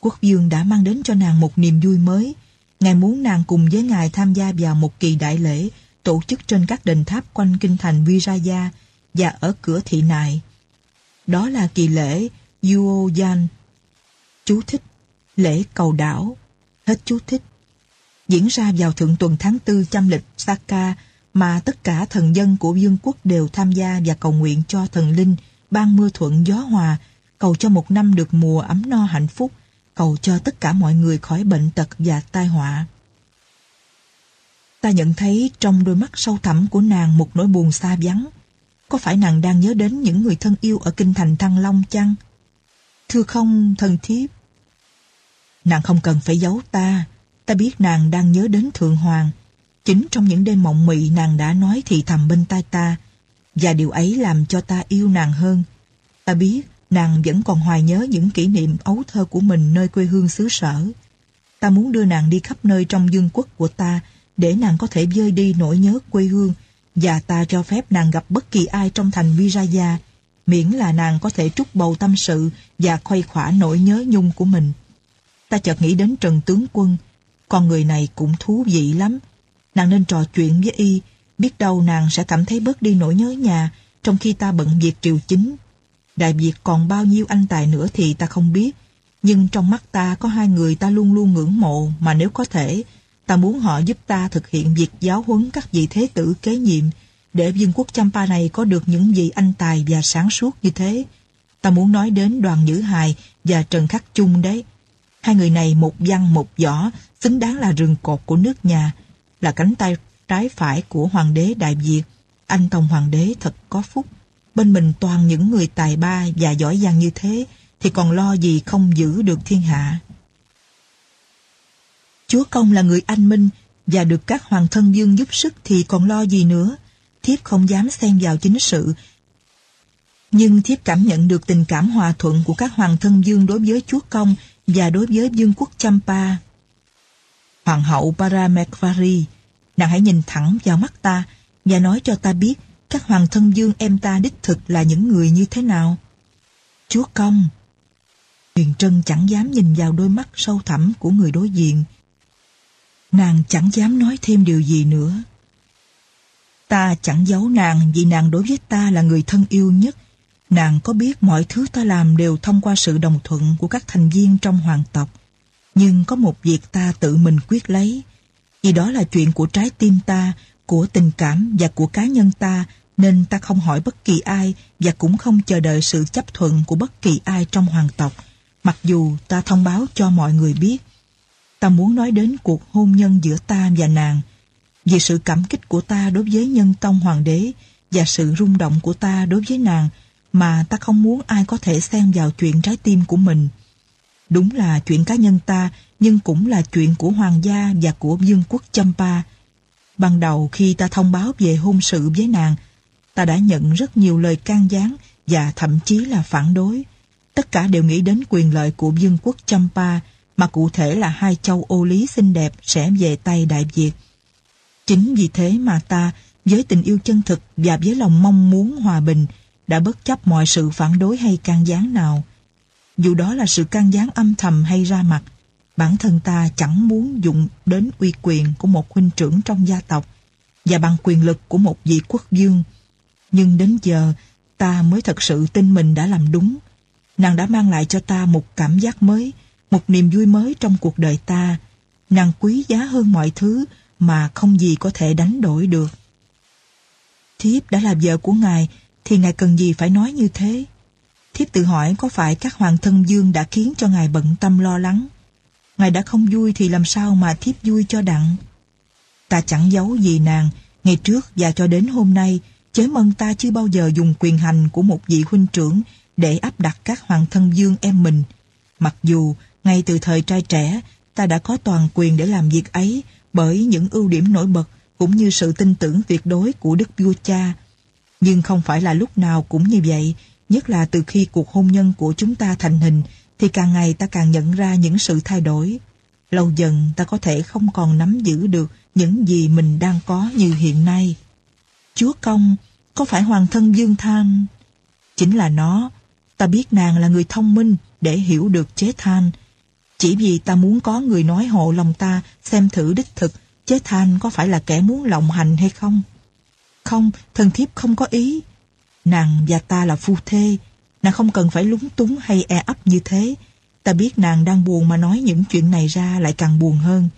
Quốc dương đã mang đến cho nàng một niềm vui mới. Ngài muốn nàng cùng với Ngài tham gia vào một kỳ đại lễ tổ chức trên các đền tháp quanh kinh thành Viraya và ở cửa thị nại. Đó là kỳ lễ Yuoyan. Chú thích, lễ cầu đảo. Hết chú thích. Diễn ra vào thượng tuần tháng 4 trăm lịch Saka mà tất cả thần dân của vương quốc đều tham gia và cầu nguyện cho thần linh ban mưa thuận gió hòa, cầu cho một năm được mùa ấm no hạnh phúc, cầu cho tất cả mọi người khỏi bệnh tật và tai họa. Ta nhận thấy trong đôi mắt sâu thẳm của nàng một nỗi buồn xa vắng. Có phải nàng đang nhớ đến những người thân yêu ở kinh thành Thăng Long chăng? Thưa không, thần thiếp. Nàng không cần phải giấu ta. Ta biết nàng đang nhớ đến Thượng Hoàng. Chính trong những đêm mộng mị nàng đã nói thì thầm bên tai ta. Và điều ấy làm cho ta yêu nàng hơn. Ta biết nàng vẫn còn hoài nhớ những kỷ niệm ấu thơ của mình nơi quê hương xứ sở. Ta muốn đưa nàng đi khắp nơi trong dương quốc của ta để nàng có thể vơi đi nỗi nhớ quê hương và ta cho phép nàng gặp bất kỳ ai trong thành Viraya miễn là nàng có thể trút bầu tâm sự và khuây khỏa nỗi nhớ nhung của mình. Ta chợt nghĩ đến Trần Tướng Quân, con người này cũng thú vị lắm. Nàng nên trò chuyện với y, biết đâu nàng sẽ cảm thấy bớt đi nỗi nhớ nhà trong khi ta bận việc triều chính. Đại Việt còn bao nhiêu anh tài nữa thì ta không biết, nhưng trong mắt ta có hai người ta luôn luôn ngưỡng mộ mà nếu có thể, Ta muốn họ giúp ta thực hiện việc giáo huấn các vị thế tử kế nhiệm để vương quốc Champa này có được những vị anh tài và sáng suốt như thế. Ta muốn nói đến đoàn Nhữ Hài và Trần Khắc Chung đấy. Hai người này một văn một võ, xứng đáng là rừng cột của nước nhà, là cánh tay trái phải của Hoàng đế Đại Việt. Anh Tông Hoàng đế thật có phúc. Bên mình toàn những người tài ba và giỏi giang như thế, thì còn lo gì không giữ được thiên hạ. Chúa Công là người anh minh và được các hoàng thân dương giúp sức thì còn lo gì nữa. Thiếp không dám xen vào chính sự. Nhưng thiếp cảm nhận được tình cảm hòa thuận của các hoàng thân dương đối với Chúa Công và đối với vương quốc Champa. Hoàng hậu Paramekvari, nàng hãy nhìn thẳng vào mắt ta và nói cho ta biết các hoàng thân dương em ta đích thực là những người như thế nào. Chúa Công Huyền Trân chẳng dám nhìn vào đôi mắt sâu thẳm của người đối diện. Nàng chẳng dám nói thêm điều gì nữa. Ta chẳng giấu nàng vì nàng đối với ta là người thân yêu nhất. Nàng có biết mọi thứ ta làm đều thông qua sự đồng thuận của các thành viên trong hoàng tộc. Nhưng có một việc ta tự mình quyết lấy. Vì đó là chuyện của trái tim ta, của tình cảm và của cá nhân ta, nên ta không hỏi bất kỳ ai và cũng không chờ đợi sự chấp thuận của bất kỳ ai trong hoàng tộc, mặc dù ta thông báo cho mọi người biết. Ta muốn nói đến cuộc hôn nhân giữa ta và nàng, vì sự cảm kích của ta đối với nhân tông hoàng đế và sự rung động của ta đối với nàng mà ta không muốn ai có thể xen vào chuyện trái tim của mình. Đúng là chuyện cá nhân ta, nhưng cũng là chuyện của hoàng gia và của vương quốc Champa. Ban đầu khi ta thông báo về hôn sự với nàng, ta đã nhận rất nhiều lời can gián và thậm chí là phản đối. tất cả đều nghĩ đến quyền lợi của vương quốc Champa, mà cụ thể là hai châu ô lý xinh đẹp sẽ về tay Đại Việt. Chính vì thế mà ta, với tình yêu chân thực và với lòng mong muốn hòa bình, đã bất chấp mọi sự phản đối hay can gián nào. Dù đó là sự can gián âm thầm hay ra mặt, bản thân ta chẳng muốn dùng đến uy quyền của một huynh trưởng trong gia tộc và bằng quyền lực của một vị quốc vương. Nhưng đến giờ, ta mới thật sự tin mình đã làm đúng. Nàng đã mang lại cho ta một cảm giác mới, một niềm vui mới trong cuộc đời ta. Nàng quý giá hơn mọi thứ mà không gì có thể đánh đổi được. Thiếp đã là vợ của ngài, thì ngài cần gì phải nói như thế? Thiếp tự hỏi có phải các hoàng thân dương đã khiến cho ngài bận tâm lo lắng? Ngài đã không vui thì làm sao mà thiếp vui cho đặng? Ta chẳng giấu gì nàng, ngày trước và cho đến hôm nay, chế mân ta chưa bao giờ dùng quyền hành của một vị huynh trưởng để áp đặt các hoàng thân dương em mình. Mặc dù, ngay từ thời trai trẻ, ta đã có toàn quyền để làm việc ấy bởi những ưu điểm nổi bật cũng như sự tin tưởng tuyệt đối của đức vua cha. Nhưng không phải là lúc nào cũng như vậy, nhất là từ khi cuộc hôn nhân của chúng ta thành hình thì càng ngày ta càng nhận ra những sự thay đổi. Lâu dần ta có thể không còn nắm giữ được những gì mình đang có như hiện nay. Chúa Công, có phải hoàng thân Dương Than? Chính là nó, ta biết nàng là người thông minh để hiểu được chế than. Chỉ vì ta muốn có người nói hộ lòng ta xem thử đích thực chế than có phải là kẻ muốn lộng hành hay không. Không, thần thiếp không có ý. Nàng và ta là phu thê, nàng không cần phải lúng túng hay e ấp như thế. Ta biết nàng đang buồn mà nói những chuyện này ra lại càng buồn hơn.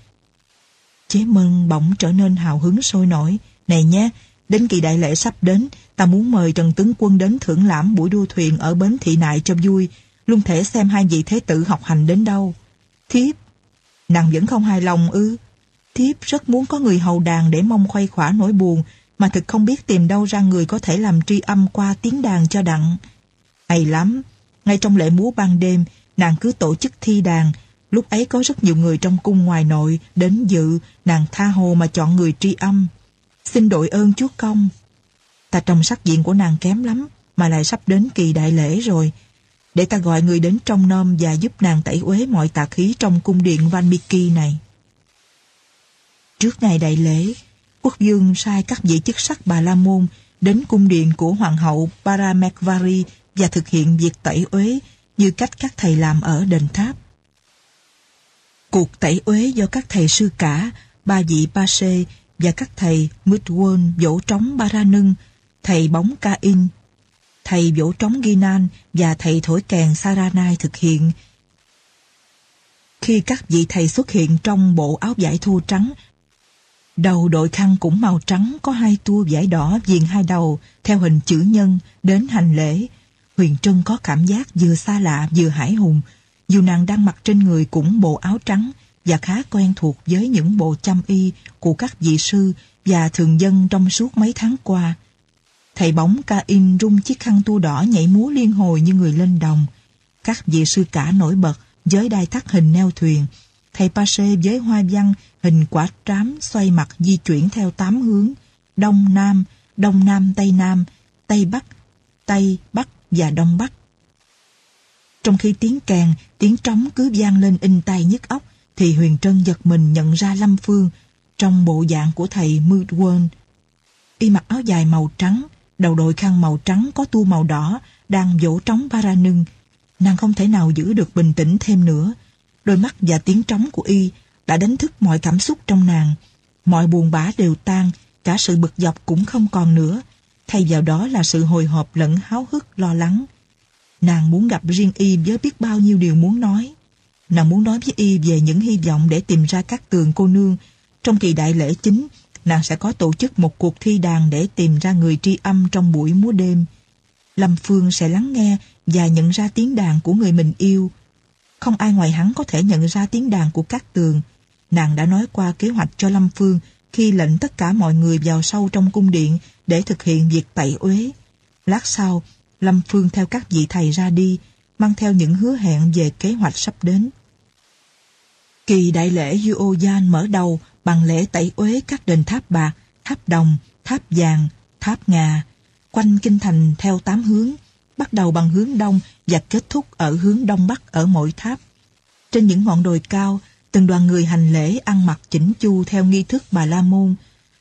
Chế Mân bỗng trở nên hào hứng sôi nổi. Này nhé, đến kỳ đại lễ sắp đến, ta muốn mời Trần Tướng Quân đến thưởng lãm buổi đua thuyền ở bến thị nại cho vui. Luôn thể xem hai vị thế tử học hành đến đâu. Thiếp, nàng vẫn không hài lòng ư. Thiếp rất muốn có người hầu đàn để mong khuây khỏa nỗi buồn, mà thực không biết tìm đâu ra người có thể làm tri âm qua tiếng đàn cho đặng. Hay lắm, ngay trong lễ múa ban đêm, nàng cứ tổ chức thi đàn, Lúc ấy có rất nhiều người trong cung ngoài nội đến dự, nàng tha hồ mà chọn người tri âm. Xin đội ơn chúa công. Ta trông sắc diện của nàng kém lắm, mà lại sắp đến kỳ đại lễ rồi. Để ta gọi người đến trong nom và giúp nàng tẩy uế mọi tà khí trong cung điện Van Miki này. Trước ngày đại lễ, quốc vương sai các vị chức sắc Bà La Môn đến cung điện của hoàng hậu Paramekvari và thực hiện việc tẩy uế như cách các thầy làm ở đền tháp. Cuộc tẩy uế do các thầy sư cả, ba vị ba sê và các thầy mitwon vỗ trống ba thầy bóng ca in, thầy vỗ trống Ginan và thầy thổi kèn Saranai thực hiện. Khi các vị thầy xuất hiện trong bộ áo vải thô trắng, đầu đội khăn cũng màu trắng có hai tua vải đỏ viền hai đầu theo hình chữ nhân đến hành lễ, Huyền Trân có cảm giác vừa xa lạ vừa hải hùng, dù nàng đang mặc trên người cũng bộ áo trắng và khá quen thuộc với những bộ chăm y của các vị sư và thường dân trong suốt mấy tháng qua. Thầy bóng ca in rung chiếc khăn tu đỏ nhảy múa liên hồi như người lên đồng. Các vị sư cả nổi bật với đai thắt hình neo thuyền. Thầy Pache với hoa văn hình quả trám xoay mặt di chuyển theo tám hướng. Đông Nam, Đông Nam Tây Nam, Tây Bắc, Tây Bắc và Đông Bắc. Trong khi tiếng kèn, tiếng trống cứ vang lên in tai nhức óc, thì Huyền Trân giật mình nhận ra Lâm Phương trong bộ dạng của thầy Moodwern. Y mặc áo dài màu trắng, đầu đội khăn màu trắng có tu màu đỏ, đang vỗ trống ba nưng. Nàng không thể nào giữ được bình tĩnh thêm nữa. Đôi mắt và tiếng trống của Y đã đánh thức mọi cảm xúc trong nàng. Mọi buồn bã đều tan, cả sự bực dọc cũng không còn nữa. Thay vào đó là sự hồi hộp lẫn háo hức lo lắng. Nàng muốn gặp riêng y với biết bao nhiêu điều muốn nói. Nàng muốn nói với y về những hy vọng để tìm ra các tường cô nương. Trong kỳ đại lễ chính, nàng sẽ có tổ chức một cuộc thi đàn để tìm ra người tri âm trong buổi múa đêm. Lâm Phương sẽ lắng nghe và nhận ra tiếng đàn của người mình yêu. Không ai ngoài hắn có thể nhận ra tiếng đàn của các tường. Nàng đã nói qua kế hoạch cho Lâm Phương khi lệnh tất cả mọi người vào sâu trong cung điện để thực hiện việc tẩy uế. Lát sau, Lâm Phương theo các vị thầy ra đi, mang theo những hứa hẹn về kế hoạch sắp đến. Kỳ đại lễ Yuoyan mở đầu bằng lễ tẩy uế các đền tháp bạc, tháp đồng, tháp vàng, tháp ngà, quanh kinh thành theo tám hướng, bắt đầu bằng hướng đông và kết thúc ở hướng đông bắc ở mỗi tháp. Trên những ngọn đồi cao, từng đoàn người hành lễ ăn mặc chỉnh chu theo nghi thức Bà La Môn.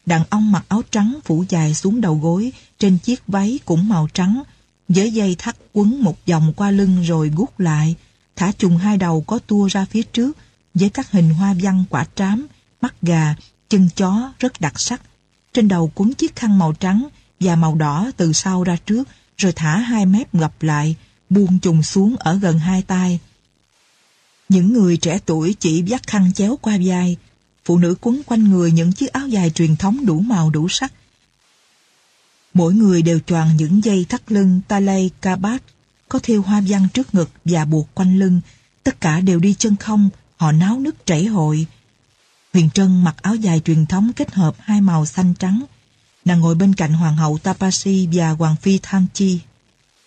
Đàn ông mặc áo trắng phủ dài xuống đầu gối trên chiếc váy cũng màu trắng, với dây thắt quấn một vòng qua lưng rồi gút lại, thả trùng hai đầu có tua ra phía trước với các hình hoa văn quả trám, mắt gà, chân chó rất đặc sắc. Trên đầu quấn chiếc khăn màu trắng và màu đỏ từ sau ra trước, rồi thả hai mép gập lại, buông trùng xuống ở gần hai tay. Những người trẻ tuổi chỉ dắt khăn chéo qua vai, phụ nữ quấn quanh người những chiếc áo dài truyền thống đủ màu đủ sắc. Mỗi người đều choàng những dây thắt lưng talay bát, có thêu hoa văn trước ngực và buộc quanh lưng. Tất cả đều đi chân không, họ náo nức chảy hội. Huyền Trân mặc áo dài truyền thống kết hợp hai màu xanh trắng. Nàng ngồi bên cạnh Hoàng hậu Tapasi và Hoàng phi Tham Chi.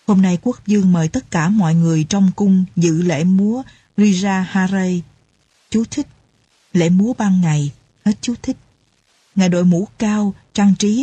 Hôm nay quốc dương mời tất cả mọi người trong cung dự lễ múa Rija Hare. Chú thích. Lễ múa ban ngày. Hết chú thích. Ngài đội mũ cao, trang trí